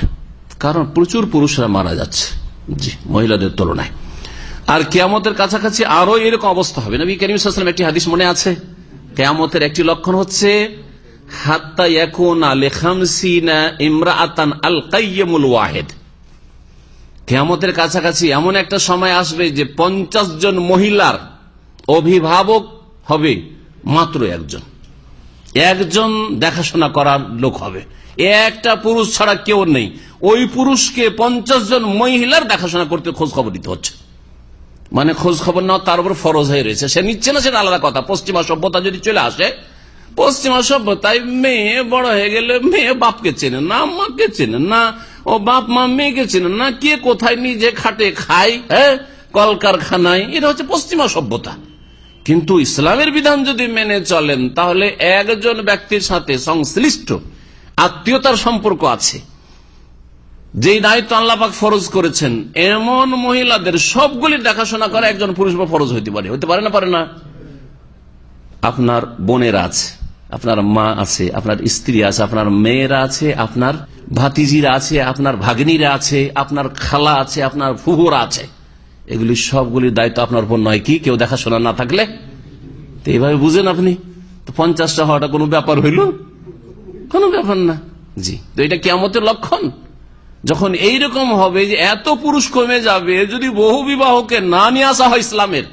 কারণ প্রচুর পুরুষরা মারা যাচ্ছে। জি, মহিলাদের তুলনায়। আর কেয়ামতের কাছাকাছি আরও এরকম অবস্থা হবে। নবী করিম সাল্লাম একটি হাদিস মনে আছে? কেয়ামতের একটি লক্ষণ হচ্ছে, হাত্তা ইয়াকুনা লিখামসিনা ইমরাআতান আল কাইয়্যিমুল ওয়াহিদ। কেয়ামতের কাছাকাছি এমন একটা সময় আসবে যে পঞ্চাশ জন মহিলার অভিভাবক হবে মাত্র একজন। একজন দেখাশোনা করার লোক হবে। একটা পুরুষ ছাড়া কেউ নেই। ওই পুরুষকে পঞ্চাশ জন মহিলার দেখাশোনা করতে খোঁজ খবর দিতে হচ্ছে। মানে খোঁজ খবর নেওয়া তার উপর ফরজ হয়ে রয়েছে। সে নিচ্ছে না সেটা আলাদা কথা। পশ্চিমা সভ্যতা যদি চলে আসে, পশ্চিমা সভ্যতায় মেয়ে বড় হয়ে গেলে মেয়ে বাপকে চেনে না, মাকে চেনে না, ও বাপ মা মেয়েকে চেনে না, কে কোথায় নিজে খাটে খায় হ্যাঁ? কলকারখানায়। এটা হচ্ছে পশ্চিমা সভ্যতা। কিন্তু ইসলামের বিধান যদি মেনে চলেন, তাহলে একজন ব্যক্তির সাথে সংশ্লিষ্ট আত্মীয়তার সম্পর্ক আছে। যেই দায়িত্ব আল্লাপাক ফরজ করেছেন, এমন মহিলাদের সবগুলি দেখাশোনা করা একজন পুরুষ বা ফরজ হইতে পারে। হইতে পারে না পারে না। আপনার বোনেরা আছে, আপনার মা আছে, আপনার স্ত্রী আছে, আপনার মেয়েরা আছে, আপনার ভাতিজিরা আছে, আপনার ভাগ্নিরা আছে, আপনার খালা আছে, আপনার ফুহুরা আছে। এগুলি সবগুলির দায়িত্ব আপনার উপর নয়। কি? কেউ দেখাশোনা না থাকলে? তো এইভাবে বুঝেন আপনি? তো পঞ্চাশটা হওয়াটা কোনো ব্যাপার হইল? কোনো ব্যাপার না। জি। তো এটা কেমতের লক্ষণ? যখন এইরকম হবে যে এত পুরুষ কমে যাবে, যদি বহু বিবাহকে না নিয়ে আসা হয় ইসলামের,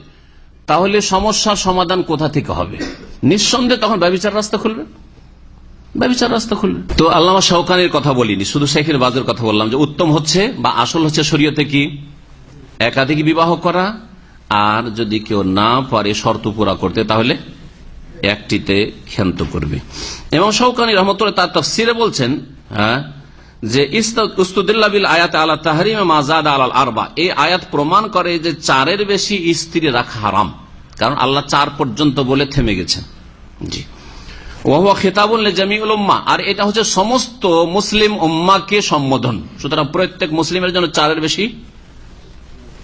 তাহলে সমস্যার সমাধান কোথা থেকে হবে? নিঃসন্দেহে তখন ব্যবচার রাস্তা খুলবে। ব্যবচার রাস্তা খুলবে। তো আল্লামা শাহকানের কথা বলিনি, শুধু শেখের বাজের কথা বললাম যে উত্তম হচ্ছে বা আসল হচ্ছে শরীয়তে কি? একাধিক বিবাহ করা, আর যদি কেউ না পারে শর্ত পুরা করতে, তাহলে একটিতে ক্ষান্ত করবে। এবং শৌকানি রহমতুল্লাহ তার তফসিরে বলছেন হ্যাঁ যে ইস্তুদ্দিল্লাবিল আয়াত আলা তাহরিম মাজাদ আল আরবা এই আয়াত প্রমাণ করে যে চারের বেশি স্ত্রী রাখা হারাম, কারণ আল্লাহ চার পর্যন্ত বলে থেমে গেছেন। জি। উম্মা, আর এটা হচ্ছে সমস্ত মুসলিম উম্মাকে সম্বোধন। সুতরাং প্রত্যেক মুসলিমের জন্য চারের বেশি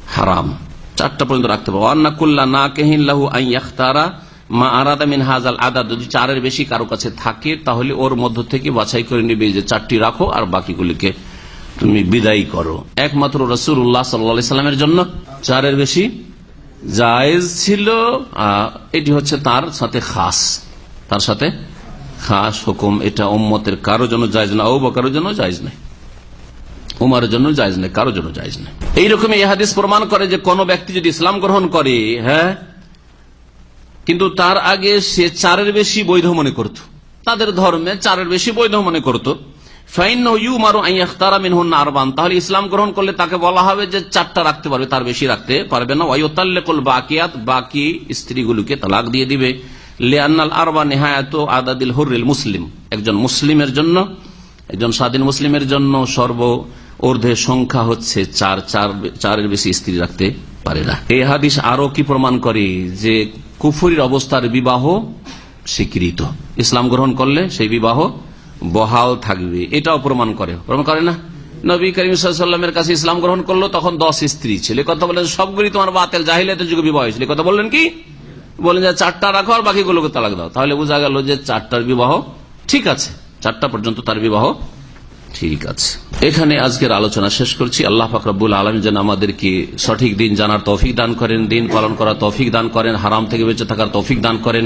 হারাম। চারটা পর্যন্ত রাখতে পারব আন্নাকুল্লা না কেহিল্লাহু আইয়াখতারা মা আরাদা মিন হাজাল আদাদ, যদি চারের বেশি কারও কাছে থাকে, তাহলে ওর মধ্য থেকে বাছাই করে নিবে যে চারটি রাখো আর বাকিগুলিকে তুমি বিদায়ী করো। একমাত্র রসুল উল্লাহ সাল্লামের জন্য চারের বেশি জায়েজ ছিল এটি হচ্ছে তার সাথে খাস। তার সাথে খাস হুকুম, এটা উম্মতের কারও জন্য জায়জ না ও বা কারোর জন্য জায়জ নাই, উমারের জন্য জায়জ নেই কারোর জন্য জায়জ নেই। এইরকম এই হাদিস প্রমাণ করে যে কোন ব্যক্তি যদি ইসলাম গ্রহণ করে হ্যাঁ কিন্তু তার আগে সে চারের বেশি বৈধ মনে করত। তাদের ধর্মে চারের বেশি বৈধ মনে করত। তাহলে ইসলাম গ্রহণ করলে তাকে বলা হবে যে চারটা রাখতে পারবে, তার বেশি রাখতে পারবে না। বাকিয়াত, বাকি স্ত্রীগুলোকে তালাক দিয়ে দিবে। লিয়ান্নাল আরবা নেহায়াত আদাদিল হুরিল মুসলিম। একজন মুসলিমের জন্য, একজন স্বাধীন মুসলিমের জন্য সর্ব ঊর্ধ্বে সংখ্যা হচ্ছে চার চারের বেশি স্ত্রী রাখতে পারে না। এই হাদিস আরও কি প্রমাণ করে যে কুফুরির অবস্থার বিবাহ স্বীকৃত। ইসলাম গ্রহণ করলে সেই বিবাহ বহাল থাকবে। এটাও প্রমাণ করে। প্রমাণ করে না? নবী করিমের কাছে ইসলাম গ্রহণ করল, তখন দশ স্ত্রী ছিল। কথা বলেন, সবগুলি তোমার বাতেল জাহিলিয়াতের যুগে বিবাহ হয়েছিল। কথা বললেন কি? বলেন যে, চারটা রাখো আর বাকিগুলোকে তালাক দাও। তাহলে বোঝা গেল যে, চারটার বিবাহ ঠিক আছে। চারটা পর্যন্ত তার বিবাহ ঠিক আছে। এখানে আজকের আলোচনা শেষ করছি। আল্লাহ ফাকরাবুল আলম যেন আমাদেরকে সঠিক দিন জানার তৌফিক দান করেন, দিন পালন করার তৌফিক দান করেন, হারাম থেকে বেঁচে থাকার তৌফিক দান করেন,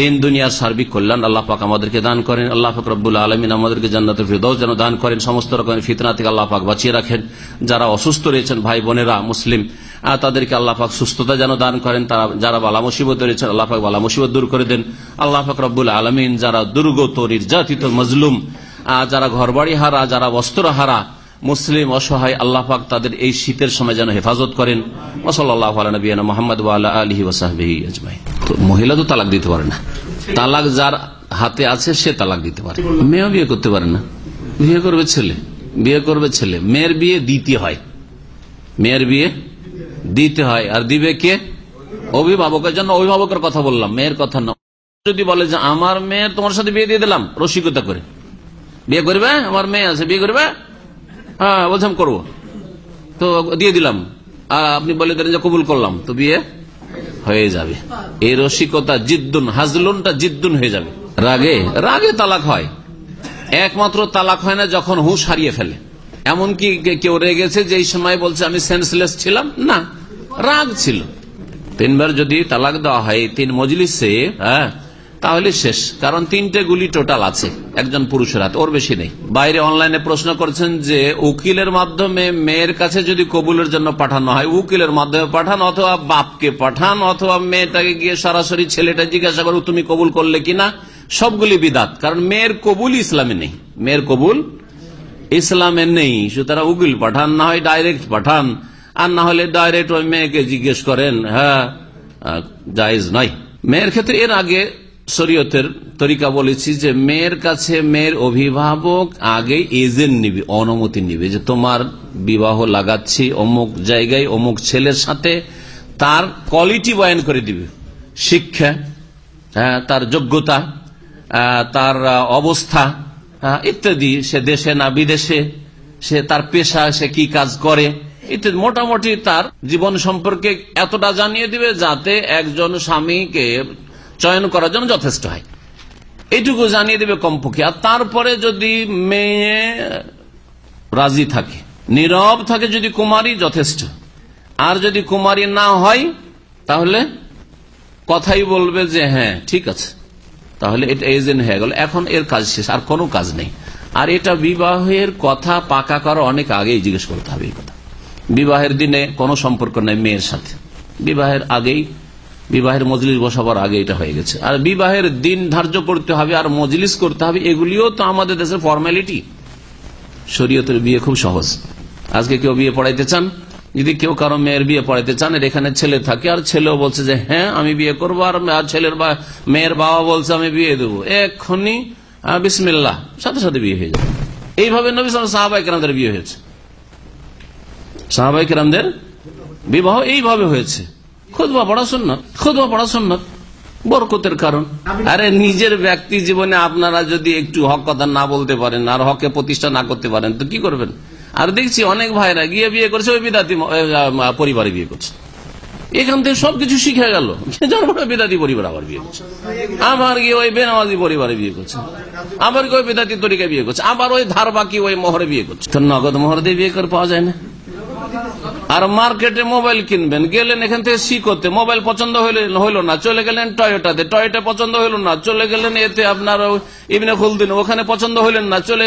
দিন দুনিয়ার সার্বিক কল্যাণ আল্লাহ পাক আমাদেরকে দান করেন, আল্লাহ পাক রব্বুল আলমিন আমাদেরকে জান্নাতের ফিরদৌস যেন দান করেন, সমস্ত রকমের ফিতনা থেকে আল্লাহ পাক বাঁচিয়ে রাখেন। যারা অসুস্থ রয়েছেন, ভাই বোনেরা, মুসলিম তাদেরকে আল্লাহ পাক সুস্থতা যেন দান করেন, তারা, যারা বালা মুসিবত রয়েছেন, আল্লাহ পাক বালা মুসিবত দূর করে দেন। আল্লাহ পাক রব্বুল আলমিন যারা দুর্গত, নির্যাতিত, মজলুম যারা ঘরবাড়ি হারা, যারা বস্ত্র হারা, মুসলিম অসহায়, আল্লাহ পাক তাদের এই শীতের সময় যেন হেফাজত করেন। মহিলা তো তালাক দিতে পারে না। তালাক যার হাতে আছে, সে তালাক দিতে পারে। মেয়েও বিয়ে করতে পারে না। বিয়ে করবে ছেলে। বিয়ে করবে ছেলে। মেয়ের বিয়ে দিতে হয়। মেয়ের বিয়ে দিতে হয়। আর দিবে কে? অভিভাবকের জন্য অভিভাবকের কথা বললাম। মেয়ের কথা না যদি বলে যে, আমার মেয়ের তোমার সাথে বিয়ে দিয়ে দিলাম, রসিকতা করে। বিয়ে করবে? আমার মেয়ে আছে, বিয়ে করবে? হ্যাঁ বলছিলাম করব। তো দিয়ে দিলাম। আপনি বলে দিলেন যে কবুল করলাম। তো বিয়ে হয়ে যাবে। এই রসিকতা জিদ্দুন, হাজলুনটা জিদ্দুন হয়ে যাবে। রাগে রাগে তালাক হয়। একমাত্র তালাক হয় না যখন হুশ হারিয়ে ফেলে। এমনকি কেউ রেগেছে যে সময় বলছে, আমি সেন্সলেস ছিলাম? না, রাগ ছিল। তিনবার যদি তালাক দেওয়া হয়, তিন মজলিসে হ্যাঁ তাহলে শেষ। কারণ তিনটে গুলি টোটাল আছে, একজন পুরুষের হাতে, ওর বেশি নেই। বাইরে অনলাইনে প্রশ্ন করছেন যে, উকিলের মাধ্যমে মেয়ের কাছে যদি কবুলের জন্য পাঠানো হয়, উকিলের মাধ্যমে পাঠান অথবা বাপকে পাঠান অথবা মেয়েটাকে গিয়ে সরাসরি ছেলেটা জিজ্ঞাসা করো, তুমি কবুল করলে কিনা? সবগুলি বিদাত। কারণ মেয়ের কবুল ইসলামে নেই। মেয়ের কবুল ইসলামে নেই। সুতরাং উকিল পাঠান, না হয় ডাইরেক্ট পাঠান। আর না হলে ডাইরেক্ট ওই মেয়েকে জিজ্ঞেস করেন হ্যাঁ জায়েজ নয়। মেয়ের ক্ষেত্রে এর আগে শরীয়তের তরিকা বলেছি যে মেয়ের কাছে মেয়ের অভিভাবক আগে এজেন্ট নিবে, অনুমতি নিবে যে তোমার বিবাহ লাগাচ্ছি, অমুক জায়গায় অমুক ছেলের সাথে তার কোয়ালিটি বয়ান করে দিবে। শিক্ষা তার যোগ্যতা তার অবস্থা ইত্যাদি। সে দেশে না বিদেশে, সে তার পেশা, সে কি কাজ করে, ইত্যাদি। মোটামুটি তার জীবন সম্পর্কে এতটা জানিয়ে দিবে যাতে একজন স্বামীকে চয়ন করার জন্য যথেষ্ট হয়। এইটুকু জানিয়ে দেবে কমপক্ষে। আর তারপরে যদি মেয়ে রাজি থাকে, নীরব থাকে, যদি কুমারী, যথেষ্ট। আর যদি কুমারী না হয়, তাহলে কথাই বলবে যে হ্যাঁ ঠিক আছে। তাহলে এটা এজেন্ট হয়ে গেল। এখন এর কাজ শেষ, আর কোনো কাজ নেই। আর এটা বিবাহের কথা পাকা করা অনেক আগেই জিজ্ঞেস করতে হবে এই কথা। বিবাহের দিনে কোনো সম্পর্ক নেই মেয়ের সাথে। বিবাহের আগেই বিবাহের মজলিস বসাবার আগে এটা হয়ে গেছে। আর বিবাহের দিন ধার্য করতে হবে, আর মজলিস করতে হবে, এগুলিও তো আমাদের দেশের ফর্মালিটি শরীয়তের বিয়ে খুব সহজ। আজকে কেউ বিয়ে পড়াইতে চান, যদি কেউ কারও মেয়ের বিয়ে পড়াইতে চান, এর এখানে ছেলে থাকে, আর ছেলেও বলছে যে হ্যাঁ আমি বিয়ে করব, আর ছেলের বা মেয়ের বাবা বলছে, আমি বিয়ে দেবো। এক্ষুনি বিসমিল্লাহ, সাথে সাথে বিয়ে হয়ে যাবে। এইভাবে নবী সাহাবাই কেরামদের বিয়ে হয়েছে। সাহাবাই কেরামদের বিবাহ এইভাবে হয়েছে। খুদবা পড়া সুন্নত খুদবা পড়া সুন্নত বরকতের কারণ। আরে নিজের ব্যক্তি জীবনে আপনারা যদি একটু হক কথা না বলতে পারেন আর হকে প্রতিষ্ঠা না করতে পারেন তো কি করবেন? আর দেখছি অনেক ভাইরা গিয়ে বিয়ে করছে ওই বিদাতি পরিবারে বিয়ে করছে। এখান থেকে সবকিছু শিখে গেল। বেদাতি পরিবার আবার বিয়ে করছে। আবার গিয়ে ওই বেনামাজি পরিবারে বিয়ে করছে। আবার গিয়ে ওই বেদাতি তরিকায় বিয়ে করছে। আবার ওই ধার বাকি ওই মোহরে বিয়ে করছে। তো নগদ মোহর দিয়ে বিয়ে করে পাওয়া যায় না। আর মার্কেটে মোবাইল কিনবেন। গেলেন এখান থেকে সি করতে মোবাইল পছন্দ হইল না। চলে গেলেন টয়োটাতে। টয়োটা পছন্দ হইল না। চলে গেলেন এতে আপনার ইবনে খুলদিন। ওখানে পছন্দ হইলেন না। চলে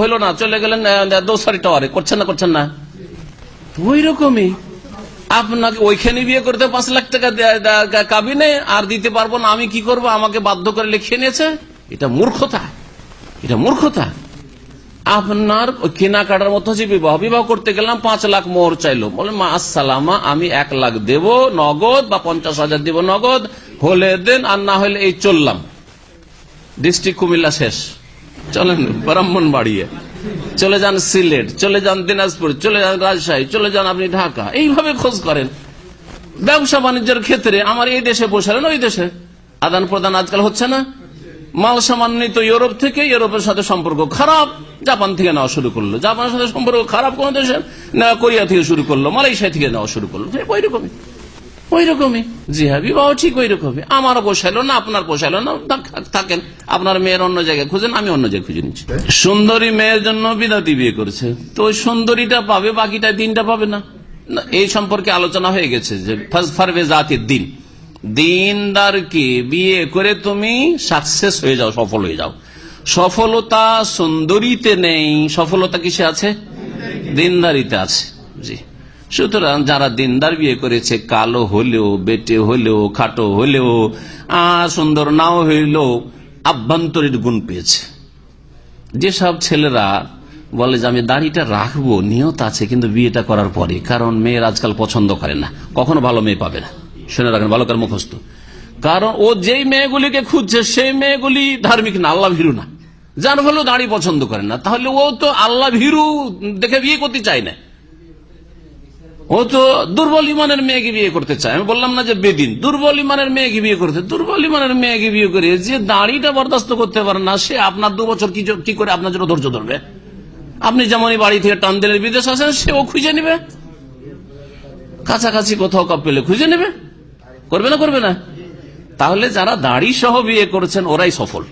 হইল না। চলে গেলেন দোসারি টাওয়ারে। করছেন না করছেন না? ওই রকমই। আপনাকে ওইখানে বিয়ে করতে পাঁচ লাখ টাকা কাবিনে আর দিতে পারব না। আমি কি করব? আমাকে বাধ্য করে লিখিয়ে নিয়েছে। এটা মূর্খতা। এটা মূর্খতা। আপনার কেনাকাটার মতো হচ্ছে বিবাহ। বিবাহ করতে গেলাম পাঁচ লাখ মোহর চাইলো। বলে মা, আসসালামা, আমি এক লাখ দেব নগদ বা পঞ্চাশ হাজার দেব নগদ, হলে দেন আর না হলে এই চললাম। ডিস্ট্রিক্ট কুমিল্লা শেষ। চলেন ব্রাহ্মণ বাড়িয়ে চলে যান সিলেট, চলে যান দিনাজপুর, চলে যান রাজশাহী, চলে যান আপনি ঢাকা। এইভাবে খোঁজ করেন। ব্যবসা বাণিজ্যের ক্ষেত্রে আমার এই দেশে বসালেন ওই দেশে। আদান প্রদান আজকাল হচ্ছে না। মাল সামান্বিত ইউরোপ থেকে ইউরোপের সাথে সম্পর্ক খারাপ, জাপান থেকে নেওয়া শুরু করল। জাপানের সাথে সম্পর্ক খারাপ কোন দেশের কোরিয়া থেকে শুরু করল, মালয়েশিয়া থেকে নেওয়া শুরু করল। ওই রকমই ওই রকমই জি হ্যাঁ বিবাহ ঠিক ওই রকমই আমারও পোষাইলো না, আপনার পোষাইলো না থাকেন। আপনার মেয়ের অন্য জায়গায় খুঁজেন আমি অন্য জায়গায় খুঁজে নিচ্ছি। সুন্দরী মেয়ের জন্য বিদাতি বিয়ে করেছে। তো ওই সুন্দরীটা পাবে, বাকিটা দিনটা পাবে না। এই সম্পর্কে আলোচনা হয়ে গেছে যে ফারবে জাতির দিন। দিনদারকে বিয়ে করে তুমি সাকসেস হয়ে যাও, সফল হয়ে যাও। সফলতা সুন্দরীতে নেই। সফলতা কিসে আছে? দিনদারিতে আছে। জি। সুতরাং যারা দিনদার বিয়ে করেছে, কালো হলেও, বেটে হলেও, খাটো হলেও সুন্দর নাও হইলেও আভ্যন্তরীণ গুণ পেয়েছে। যেসব ছেলেরা বলে যে, আমি দাড়িটা রাখব, নিয়ত আছে, কিন্তু বিয়েটা করার পরে, কারণ মেয়ের আজকাল পছন্দ করে না। কখনো ভালো মেয়ে পাবে না। শুনে রাখেন ভালো মুখস্থ। কারণ ও যেই মেয়েগুলিকে খুঁজছে, সেই মেয়েগুলি ধার্মিক না, আল্লাহ ভীরু না। যার ফলে দাড়ি পছন্দ করে না। তাহলে ও তো আল্লাহ ভীরু দেখে বিয়ে করতে চায় না। ও তো দুর্বল ইমানের মেয়েকে বিয়ে করতে চায়। আমি বললাম না যে বেদিন। দুর্বল ইমানের মেয়েকে বিয়ে করতে, দুর্বল ইমানের মেয়েকে বিয়ে করে যে দাঁড়িটা বরদাস্ত করতে পারে না, সে আপনার দু বছর কি করে আপনার জন্য ধৈর্য ধরবে? আপনি যেমনই বাড়ি থেকে টান দিলেন, বিদেশ আসেন, সেও খুঁজে নেবে। কাছাকাছি কোথাও কাপ পেলে খুঁজে নেবে। করবে না করবে না? তাহলে যারা দাড়ি সহ বিয়ে করেছেন, ওরাই সফল।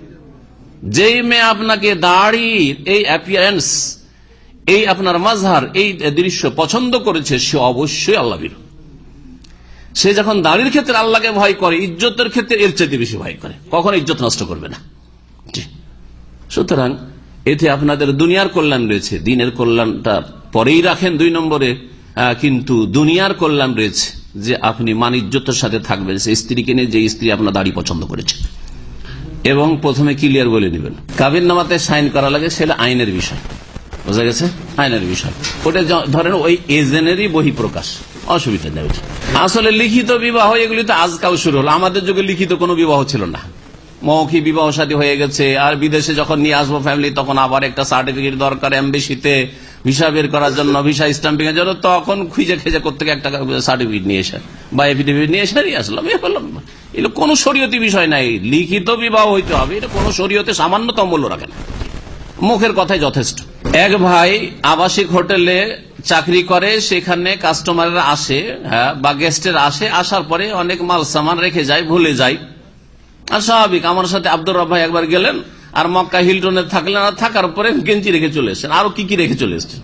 যেই মেয়ে আপনাকে দাড়ির এই অ্যাপিয়ারেন্স এই আপনার মাঝহার, এই দৃশ্য পছন্দ করেছে, সে অবশ্যই আল্লাহবীর সে যখন দাড়ির ক্ষেত্রে আল্লাহকে ভয় করে, ইজ্জতের ক্ষেত্রে এর চাইতে বেশি ভয় করে। কখনো ইজ্জত নষ্ট করবে না। সুতরাং, এতে আপনাদের দুনিয়ার কল্যাণ রয়েছে, দিনের কল্যাণটা পরেই রাখেন দুই নম্বরে কিন্তু দুনিয়ার কল্যাণ রয়েছে। যে আপনি মান ইজ্জতের সাথে থাকবেন সেই স্ত্রীকে নিয়ে যে স্ত্রী আপনার দাড়ি পছন্দ করেছে। এবং প্রথমে ক্লিয়ার বলে নেবেন। কাবির নামাতে সাইন করা লাগে সেটা আইনের বিষয়। বোঝা গেছে? আইনের বিষয়। ওটা ধরেন ওই এজেন্টেরই বহি প্রকাশ অসুবিধা নেই আসলে লিখিত বিবাহ, এগুলি তো আজকাল শুরু হলো। আমাদের যুগে লিখিত কোনো বিবাহ ছিল না। মৌখিক বিবাহ সাথী হয়ে গেছে। আর বিদেশে যখন নিয়ে আসব ফ্যামিলি তখন আবার একটা সার্টিফিকেট দরকার এমবেসিতে ভিসা বের করার জন্য ভিসা স্টাম্পিং এর জন্য তখন খুঁজে খেজে করতে একটা সার্টিফিকেট নিয়ে এসে, বা এফিডেভিট নিয়ে এসে আসলাম। এ হলাম এগুলো কোন শরীয়তি বিষয় নাই। লিখিত বিবাহ হইতে হবে, এটা কোন শরীয়তে সামান্যতম মূল্য রাখে না। মুখের কথাই যথেষ্ট। এক ভাই আবাসিক হোটেলে চাকরি করে, সেখানে কাস্টমাররা আসে হ্যাঁ বা গেস্টের আসে, আসার পরে অনেক মাল সামান রেখে যায়, ভুলে যায়। আর স্বাভাবিক, আমার সাথে আব্দুর রব ভাই একবার গেলেন আর মক্কা হিলটনে থাকলেন আর থাকার পরে গেঞ্জি রেখে চলে এসছেন। আরও কি কি রেখে চলে এসছেন?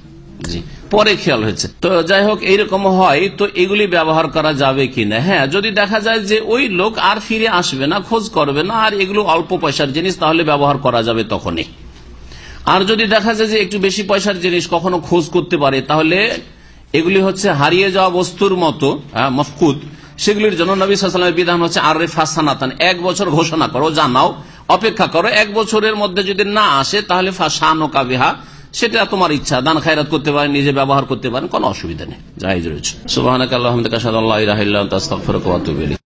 জি। পরে খেয়াল হয়েছে। তো যাই হোক, এইরকম হয়, তো এগুলি ব্যবহার করা যাবে কিনা? হ্যাঁ যদি দেখা যায় যে ওই লোক আর ফিরে আসবে না, খোঁজ করবে না, আর এগুলো অল্প পয়সার জিনিস, তাহলে ব্যবহার করা যাবে তখনই। আর যদি দেখা যায় যে একটু বেশি পয়সার জিনিস কখনো খোঁজ করতে পারে, তাহলে এগুলি হচ্ছে হারিয়ে যাওয়া বস্তুর মতো মফকুদ সেগুলির জন্য নবী সাল্লামের বিধান হচ্ছে আর ফাসানাতান, এক বছর ঘোষণা করো, জানাও অপেক্ষা করো, এক বছরের মধ্যে যদি না আসে, তাহলে ফাঁসানো কাবিহা, সেটা তোমার ইচ্ছা। দান খায়রাত করতে পারেন, নিজে ব্যবহার করতে পারেন, কোনো অসুবিধা নেই। যাই রয়েছে। সুবাহ আল্লাহ